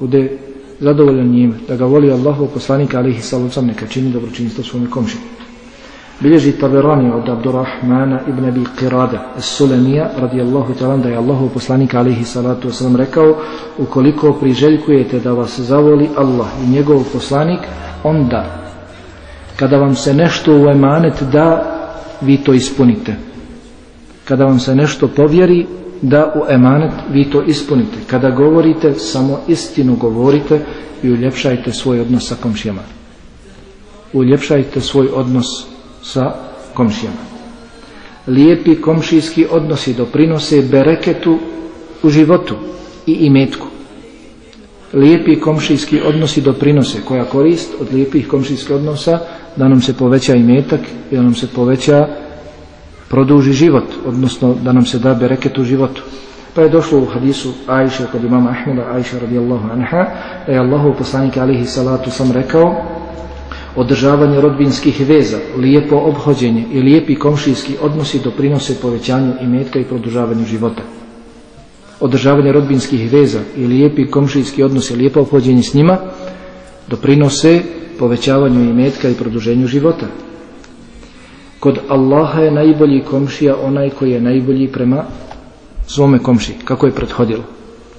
bude zadovoljan njime, da ga voli Allahu poslanika alihi sallam neka čini dobročinstvo svome komši. Bilježi Taberani od Abdurrahmana ibn Abi Qirada As-Sulemija radijallahu ta'ala da je Allahu poslanika alihi salatu wasallam rekao ukoliko priželjkujete da vas zavoli Allah i njegov poslanik onda kada vam se nešto u emanet da vi to ispunite kada vam se nešto povjeri da u emanet vi to ispunite. Kada govorite, samo istinu govorite i uljepšajte svoj odnos sa komšijama. Uljepšajte svoj odnos sa komšijama. Lijepi komšijski odnosi doprinose bereketu u životu i imetku. Lijepi komšijski odnosi doprinose koja korist od lijepih komšijskih odnosa da nam se poveća imetak i da nam se poveća produži život, odnosno da nam se da bereket u životu. Pa je došlo u hadisu Ajša kod imama Ahmeda, Ajša radijallahu anha, da je Allahu poslanik alihi salatu sam rekao održavanje rodbinskih veza, lijepo obhođenje i lijepi komšijski odnosi doprinose povećanju imetka i produžavanju života. Održavanje rodbinskih veza i lijepi komšijski odnosi, lijepo obhođenje s njima doprinose povećavanju imetka i produženju života. Kod Allaha je najbolji komšija onaj koji je najbolji prema svome komšiji, kako je prethodilo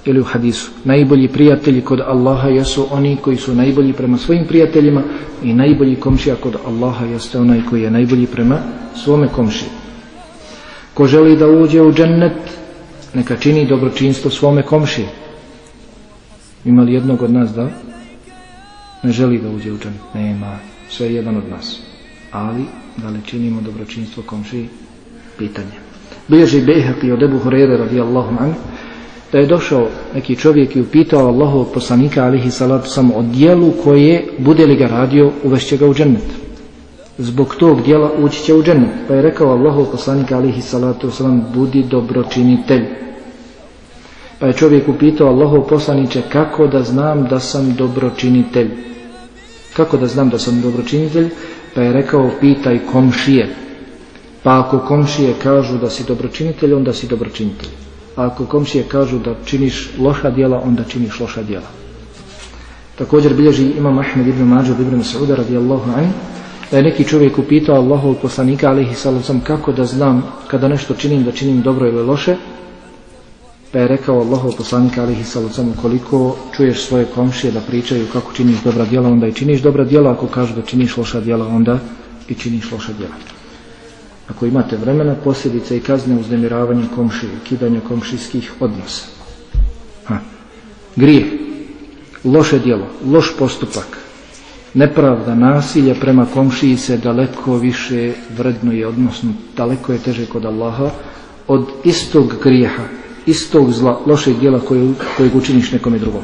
ili u hadisu. Najbolji prijatelji kod Allaha jesu oni koji su najbolji prema svojim prijateljima i najbolji komšija kod Allaha jeste onaj koji je najbolji prema svome komšiji. Ko želi da uđe u džennet, neka čini dobročinstvo svome komšiji. Ima li jednog od nas da ne želi da uđe u džan? Nema, sve je jedan od nas. Ali, da li činimo dobročinstvo komšiji? Pitanje. Bilježi Bejhaqi od Ebu Hurere radijallahu anhu da je došao neki čovjek i upitao Allahovog poslanika alihi salatu samo o dijelu koje bude li ga radio uvešće ga u džennet zbog tog dijela ući će u džennet pa je rekao Allahov poslanik alihi salatu salam budi dobročinitelj pa je čovjek upitao Allahov poslaniće kako da znam da sam dobročinitelj kako da znam da sam dobročinitelj? Pa je rekao pitaj komšije. Pa ako komšije kažu da si dobročinitelj onda si dobročinitelj. A ako komšije kažu da činiš loša djela, onda činiš loša djela. Također bilježi imam Ahmed ibn Mađud ibn Mas'uda radijallahu anhu da je neki čovjek upitao Allahov poslanika alihi sallam kako da znam kada nešto činim da činim dobro ili loše pa je rekao Allahov poslanika alihi sallam koliko čuješ svoje komšije da pričaju kako činiš dobra djela onda i činiš dobra djela. Ako kažu da činiš loša djela onda i činiš loša djela. Ako imate vremena, posljedice i kazne uznemiravanje komšije, kidanje komšijskih odnosa. Ha. Grijeh, loše djelo, loš postupak, nepravda, nasilje prema komšiji se daleko više vrednuje, odnosno daleko je teže kod Allaha od istog grijeha, istog zla, lošeg djela koje, kojeg učiniš nekome drugom.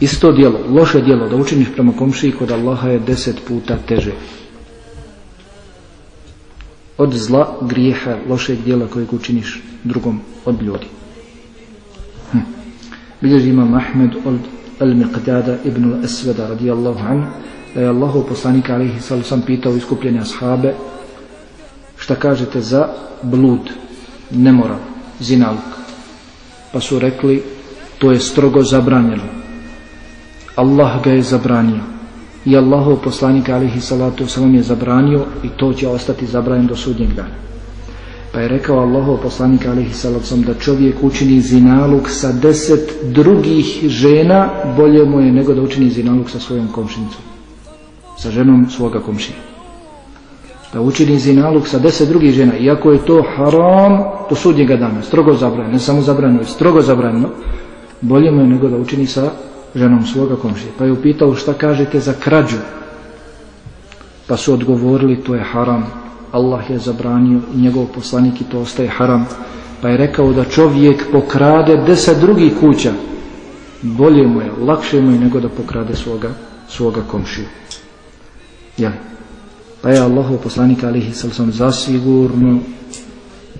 Isto djelo, loše djelo da učiniš prema komšiji kod Allaha je deset puta teže od zla, grijeha, lošeg dijela kojeg učiniš drugom od ljudi. Hm. Bilježi imam Ahmed od Al-Miqdada ibn Al-Asveda radijallahu anhu da je Allahu poslanik alaihi sam pitao iskupljene ashabe šta kažete za blud, nemoral, zinaluk. Pa su rekli to je strogo zabranjeno. Allah ga je zabranio i Allahov poslanik alihi salatu wasalam je zabranio i to će ostati zabranjeno do sudnjeg dana. Pa je rekao Allahov poslanik alihi salatu da čovjek učini zinaluk sa deset drugih žena bolje mu je nego da učini zinaluk sa svojom komšinicom. Sa ženom svoga komšija. Da učini zinaluk sa deset drugih žena, iako je to haram do sudnjega dana, strogo zabranjeno, ne samo zabranjeno, strogo zabranjeno, bolje mu je nego da učini sa ženom svoga komšije. Pa je upitao šta kažete za krađu. Pa su odgovorili to je haram. Allah je zabranio i njegov poslanik i to ostaje haram. Pa je rekao da čovjek pokrade deset drugih kuća. Bolje mu je, lakše mu je nego da pokrade svoga, svoga komšiju. Jeli? Pa je Allahov poslanik alihi sallam zasigurno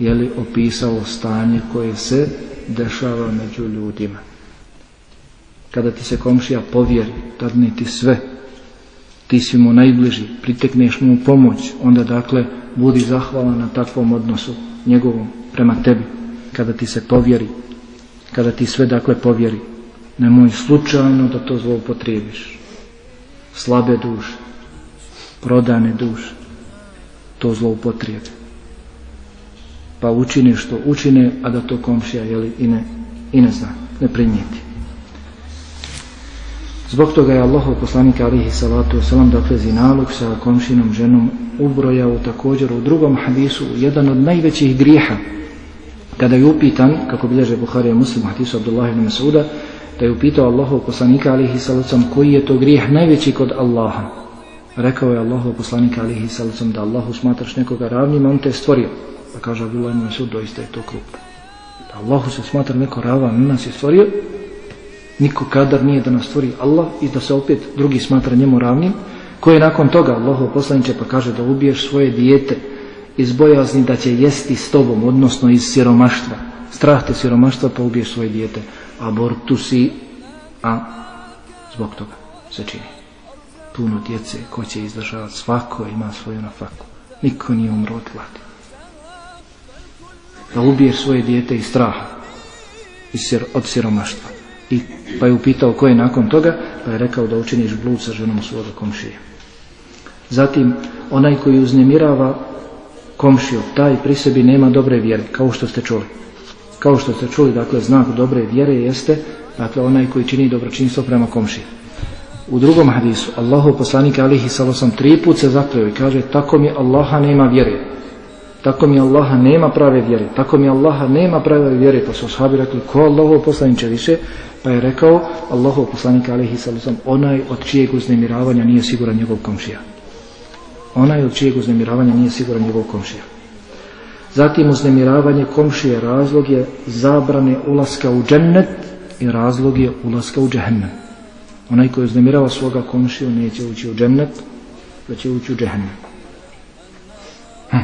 jeli, opisao stanje koje se dešava među ljudima. Kada ti se komšija povjeri, dadne ti sve, ti si mu najbliži, pritekneš mu pomoć, onda dakle budi zahvalan na takvom odnosu njegovom prema tebi, kada ti se povjeri, kada ti sve dakle povjeri, nemoj slučajno da to zloupotrijebiš. Slabe duše, prodane duše, to zloupotrijebe. Pa učini što učine, a da to komšija jeli, i, ne, i ne zna, ne primijeti. Zbog toga je Allahov poslanik alihi salatu wasalam dakle zinalog sa komšinom ženom ubrojao također u drugom hadisu jedan od najvećih grijeha kada je upitan, kako bilježe Buharija muslim hadisu Abdullah ibn Mas'uda da je upitao Allahov poslanika alihi salatu koji je to grijeh najveći kod Allaha rekao je Allahov poslanika alihi wasalam da Allahu smatraš nekoga ravnima on te je stvorio pa kaže Abdullah ibn Mas'ud doista je to krup da Allahu se smatra neko ravan on nas je stvorio niko kadar nije da nas stvori Allah i da se opet drugi smatra njemu ravnim, koji je nakon toga Allahov poslaniče pa kaže da ubiješ svoje dijete iz bojazni da će jesti s tobom, odnosno iz siromaštva. Strah te siromaštva pa ubiješ svoje dijete. Abortusi, a zbog toga se čini. Puno djece ko će izdržavati, svako ima svoju nafaku. Niko nije umro od gladi. Da ubiješ svoje dijete iz straha, od siromaštva. I pa je upitao ko je nakon toga, pa je rekao da učiniš blud sa ženom svoga komšije. Zatim, onaj koji uznemirava komšiju, taj pri sebi nema dobre vjere, kao što ste čuli. Kao što ste čuli, dakle, znak dobre vjere jeste, dakle, onaj koji čini dobročinstvo prema komšiji. U drugom hadisu, Allahu poslanik alihi salosam tri put se i kaže, tako mi Allaha nema vjere. Tako mi Allaha nema prave vjere. Tako mi Allaha nema prave vjere. Pa su ashabi rekli ko Allahov poslaniče više? Pa je rekao Allahov poslanik alaihi sallam onaj od čijeg uznemiravanja nije siguran njegov komšija. Onaj od čijeg uznemiravanja nije siguran njegov komšija. Zatim uznemiravanje komšije razlog je zabrane ulaska u džennet i razlog je ulaska u džehennem. Onaj koji uznemirava svoga komšiju neće ući u džennet, da će ući u džehennem. Hm.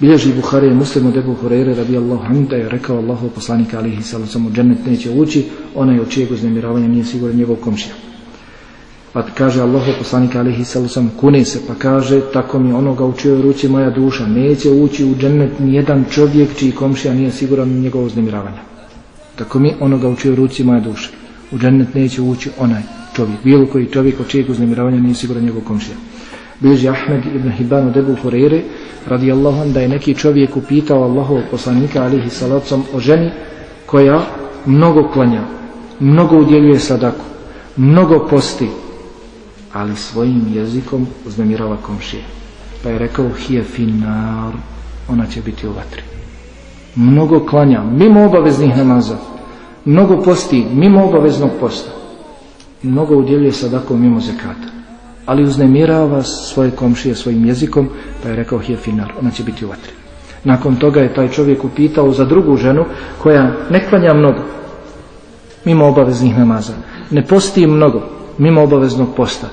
Bilježi Buhari je muslim od Ebu Hureyre radijallahu anhu da je rekao Allahu poslanika alihi sallam u džennet neće ući, onaj od čijeg uznemiravanja nije siguran njegov komšija. Pa kaže Allahu poslanika alihi sallam kune se, pa kaže tako mi onoga u čijoj ruci moja duša, neće ući u džennet nijedan čovjek čiji komšija nije siguran njegov uznemiravanja. Tako mi onoga u čijoj ruci moja duša. U džennet neće ući onaj čovjek, bilo koji čovjek od čijeg uznemiravanja nije siguran njegov komšija. Bilži Ahmed ibn Hibban od Ebu Hureyre radijallahu an da je neki čovjek upitao Allahovog poslanika alihi salacom o ženi koja mnogo klanja, mnogo udjeljuje sadaku, mnogo posti, ali svojim jezikom uznemirava komšije. Pa je rekao hije finar, ona će biti u vatri. Mnogo klanja, mimo obaveznih namaza, mnogo posti, mimo obaveznog posta, mnogo udjeljuje sadakom mimo zekata. Ali uznemirava svoje komšije svojim jezikom, pa je rekao je finar, ona će biti u vatri. Nakon toga je taj čovjek upitao za drugu ženu koja ne klanja mnogo, mimo obaveznih namaza, ne posti mnogo, mimo obaveznog posta.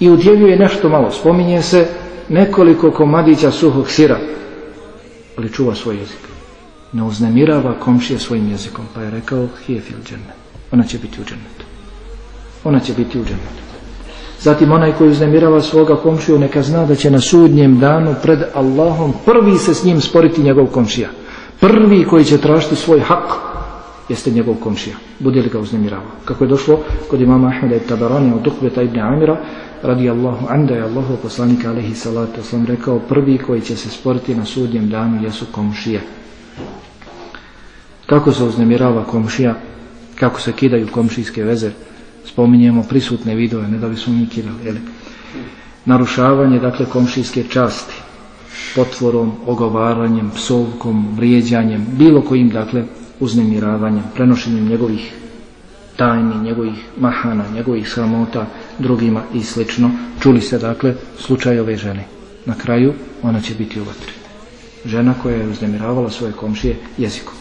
I udjeljuje nešto malo, spominje se nekoliko komadića suhog sira, ali čuva svoj jezik. Ne uznemirava komšije svojim jezikom, pa je rekao je fil Ona će biti u džennetu. Ona će biti u džennetu. Zatim onaj koji uznemirava svoga komšiju neka zna da će na sudnjem danu pred Allahom prvi se s njim sporiti njegov komšija. Prvi koji će tražiti svoj hak jeste njegov komšija. Bude li ga uznemiravao. Kako je došlo kod imama Ahmeda i Tabarani od Ukbeta ibn Amira radi Allahu anda je Allahu poslanika alaihi salatu oslam rekao prvi koji će se sporiti na sudnjem danu jesu komšije. Kako se uznemirava komšija? Kako se kidaju komšijske veze? spominjemo prisutne vidove, ne da bi smo mi kirali, Narušavanje, dakle, komšijske časti, potvorom, ogovaranjem, psovkom, vrijeđanjem, bilo kojim, dakle, uznemiravanjem, prenošenjem njegovih tajni, njegovih mahana, njegovih sramota drugima i slično. Čuli se, dakle, slučaj ove žene. Na kraju ona će biti u vatri. Žena koja je uznemiravala svoje komšije jezikom.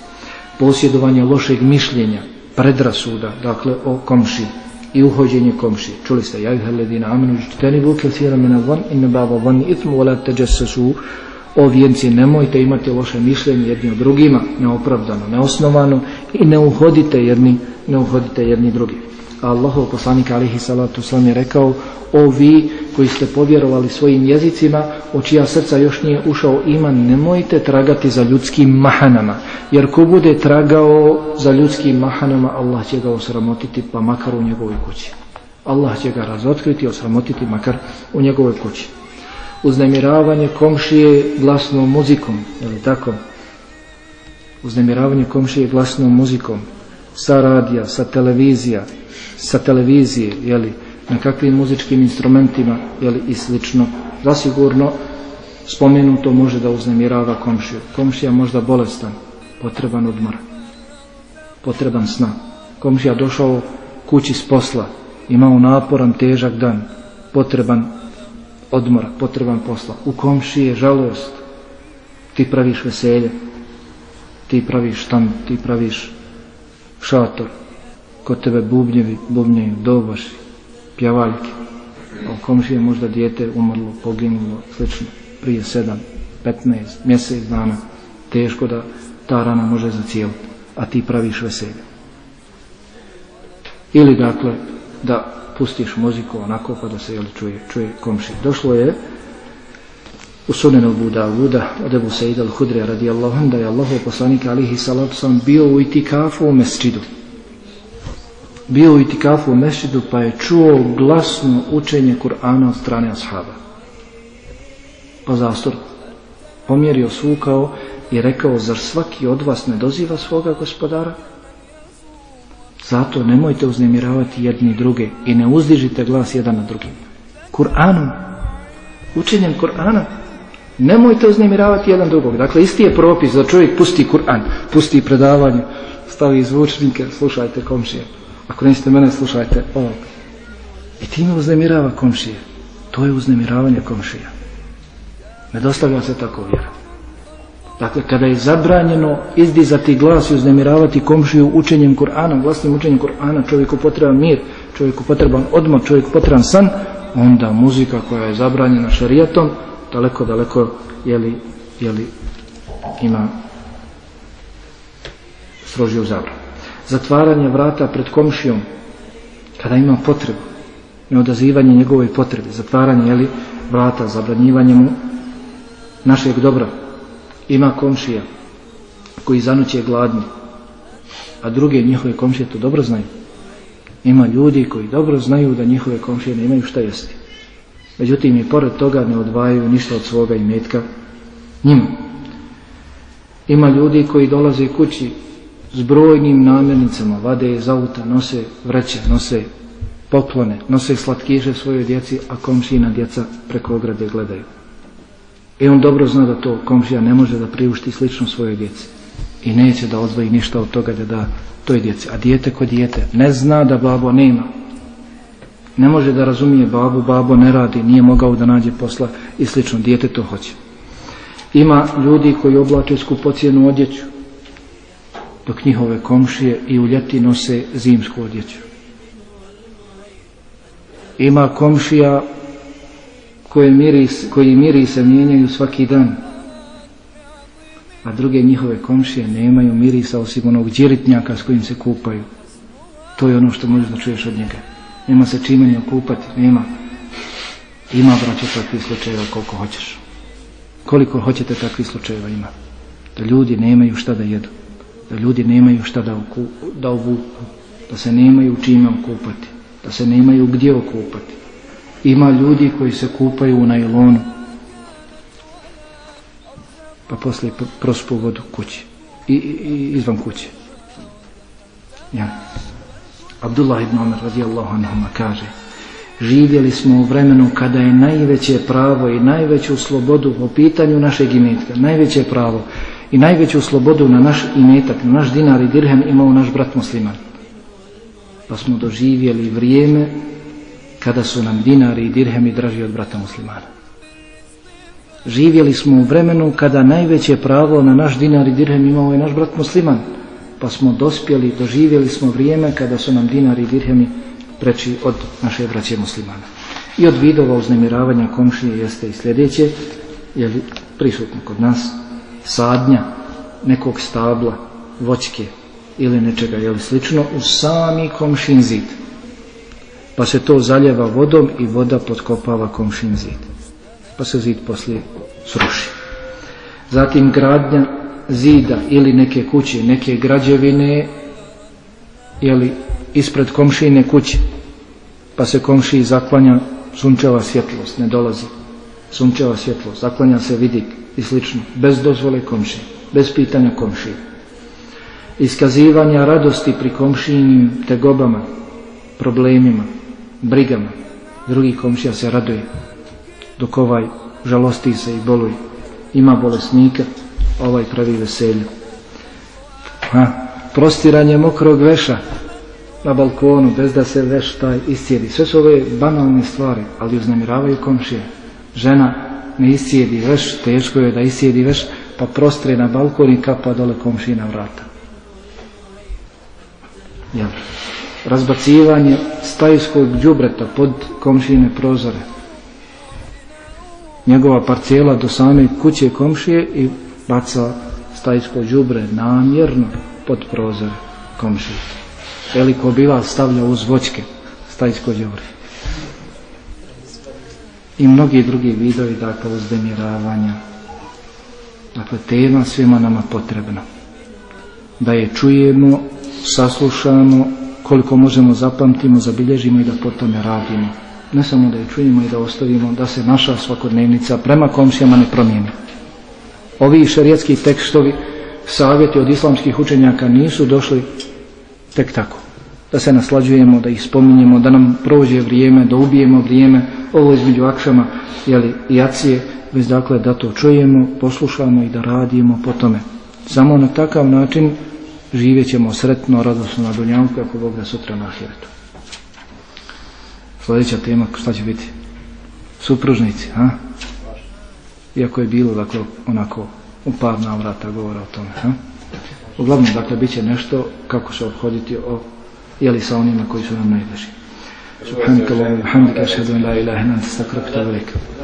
Posjedovanje lošeg mišljenja, predrasuda, dakle, o komšiji i uhođenje komši. Čuli ste, ja ih ledina amenu, žiteni vuke cijela mena van, in baba van itmu, vola su o vijenci, nemojte imati loše mišljenje jedni o drugima, neopravdano, neosnovano i ne uhodite jedni, ne uhodite jedni drugi. Allahov poslanik alihi salatu sam je rekao, o vi koji ste povjerovali svojim jezicima, u čija srca još nije ušao iman, nemojte tragati za ljudskim mahanama. Jer ko bude tragao za ljudskim mahanama, Allah će ga osramotiti pa makar u njegovoj kući. Allah će ga razotkriti i osramotiti makar u njegovoj kući. Uznemiravanje komšije glasnom muzikom, je li tako? Uznemiravanje komšije glasnom muzikom, sa radija, sa televizija, sa televizije, je li? na kakvim muzičkim instrumentima jeli, i slično. Zasigurno spomenuto može da uznemirava komšiju. Komšija možda bolestan, potreban odmor, potreban sna. Komšija došao kući s posla, imao naporan, težak dan, potreban odmora, potreban posla. U komšiji je žalost, ti praviš veselje, ti praviš tam, ti praviš šator, kod tebe bubnjevi, bubnjeju, dobaši, pjevaljke. U komšiji je možda dijete umrlo, poginulo, slično, prije sedam, 15, mjesec dana. Teško da ta rana može zacijeliti, a ti praviš veselje. Ili dakle, da pustiš muziku onako pa da se jeli, čuje, čuje komši. Došlo je u sunenu Buda Vuda od Ebu Sejid al-Hudrija radijallahu da je Allahu poslanik alihi salatu sam bio u itikafu u mesčidu bio u itikafu u mešidu pa je čuo glasno učenje Kur'ana od strane ashaba. Pa zastor pomjerio svukao i rekao, zar svaki od vas ne doziva svoga gospodara? Zato nemojte uznemiravati jedni druge i ne uzdižite glas jedan na drugim. Kur'anom, učenjem Kur'ana, Nemojte uznemiravati jedan drugog. Dakle, isti je propis da čovjek pusti Kur'an, pusti predavanje, stavi zvučnike, slušajte komšije. Ako nećete mene, slušajte ovog. I time uznemirava komšije. To je uznemiravanje komšija. Ne dostavlja se tako vjera. Dakle, kada je zabranjeno izdizati glas i uznemiravati komšiju učenjem Kur'ana, glasnim učenjem Kur'ana, čovjeku potreban mir, čovjeku potreban odmor, čovjeku potreban san, onda muzika koja je zabranjena šarijatom, daleko, daleko, jeli, jeli, ima strožiju zabranu. Zatvaranje vrata pred komšijom, kada ima potrebu, neodazivanje njegove potrebe, zatvaranje jeli, vrata, zabranjivanje mu našeg dobra. Ima komšija koji zanuće gladni, a druge njihove komšije to dobro znaju. Ima ljudi koji dobro znaju da njihove komšije nemaju šta jesti. Međutim i pored toga ne odvajaju ništa od svoga imetka njima. Ima ljudi koji dolaze kući s brojnim namirnicama, vade iz auta, nose vreće, nose poklone, nose slatkiše svojoj djeci, a komšina djeca preko ograde gledaju. I on dobro zna da to komšija ne može da priušti slično svojoj djeci. I neće da odvoji ništa od toga da da toj djeci. A dijete ko dijete ne zna da babo nema. Ne može da razumije babu, babo ne radi, nije mogao da nađe posla i slično. Dijete to hoće. Ima ljudi koji oblače skupocijenu odjeću, dok njihove komšije i u ljeti nose zimsku odjeću. Ima komšija koje miris, koji mirise mijenjaju svaki dan, a druge njihove komšije nemaju mirisa osim onog džiritnjaka s kojim se kupaju. To je ono što možeš da čuješ od njega. Nema se čime ni okupati, nema. Ima, braće, takvih slučajeva koliko hoćeš. Koliko hoćete takvih slučajeva ima. Da ljudi nemaju šta da jedu. Da ljudi nemaju šta da, oku, da obuku. Da se nemaju čime okupati. Da se nemaju gdje okupati. Ima ljudi koji se kupaju u najlonu. Pa poslije prospu vodu kući. I, i izvan kuće. Ja. Abdullah ibn Umar radijallahu anhuma kaže živjeli smo u vremenu kada je najveće pravo i najveću slobodu po pitanju našeg imetka, najveće pravo i najveću slobodu na naš imetak, na naš dinar i dirhem imao naš brat musliman. Pa smo doživjeli vrijeme kada su nam dinari i dirhemi draži od brata muslimana. Živjeli smo u vremenu kada najveće pravo na naš dinar i dirhem imao je naš brat musliman pa smo dospjeli, doživjeli smo vrijeme kada su nam dinari i dirhemi preći od naše braće muslimana. I od vidova uznemiravanja komšije jeste i sljedeće, je prisutno kod nas sadnja nekog stabla, voćke ili nečega je li slično u sami komšin zid. Pa se to zaljeva vodom i voda potkopava komšin zid. Pa se zid poslije sruši. Zatim gradnja zida ili neke kuće, neke građevine jeli, ispred komšine kuće pa se komšiji zaklanja sunčeva svjetlost, ne dolazi. Sunčeva svjetlost, zaklanja se vidik i slično, bez dozvole komšije bez pitanja komšije. Iskazivanja radosti pri komšijinim tegobama problemima, brigama drugi komšija se raduje dok ovaj žalosti se i boluje ima bolesnika ovaj pravi veselju. Ha, prostiranje mokrog veša na balkonu bez da se veš taj iscijedi. Sve su ove banalne stvari, ali uznamiravaju komšije. Žena ne iscijedi veš, teško je da iscijedi veš, pa prostre na balkon i kapa dole komšina vrata. Jel? Razbacivanje stajskog džubreta pod komšine prozore. Njegova parcela do same kuće komšije i baca stajsko đubre namjerno pod prozor komšije. Veliko bila stavlja uz voćke stajsko đubre. I mnogi drugi vidovi dakle uzdemiravanja. Dakle, tema svima nama potrebna. Da je čujemo, saslušamo, koliko možemo zapamtimo, zabilježimo i da po tome radimo. Ne samo da je čujemo i da ostavimo, da se naša svakodnevnica prema komšijama ne promijeni. Ovi šarijetski tekstovi, savjeti od islamskih učenjaka nisu došli tek tako. da se naslađujemo, da ih spominjemo, da nam prođe vrijeme, da ubijemo vrijeme, ovo između akšama jeli, i acije, već dakle da to čujemo, poslušamo i da radimo po tome. Samo na takav način živjet ćemo sretno, radosno na Dunjavku, ako Bog da sutra na Ahiretu. Sljedeća tema, šta će biti? Supružnici, ha? Iako je bilo, dakle, onako u par navrata govora o tome, ha? Uglavnom, dakle, bit će nešto kako se obhoditi o, jeli sa onima koji su nam najbliži. Subhanakallahu wa ashhadu an la ilaha illa anta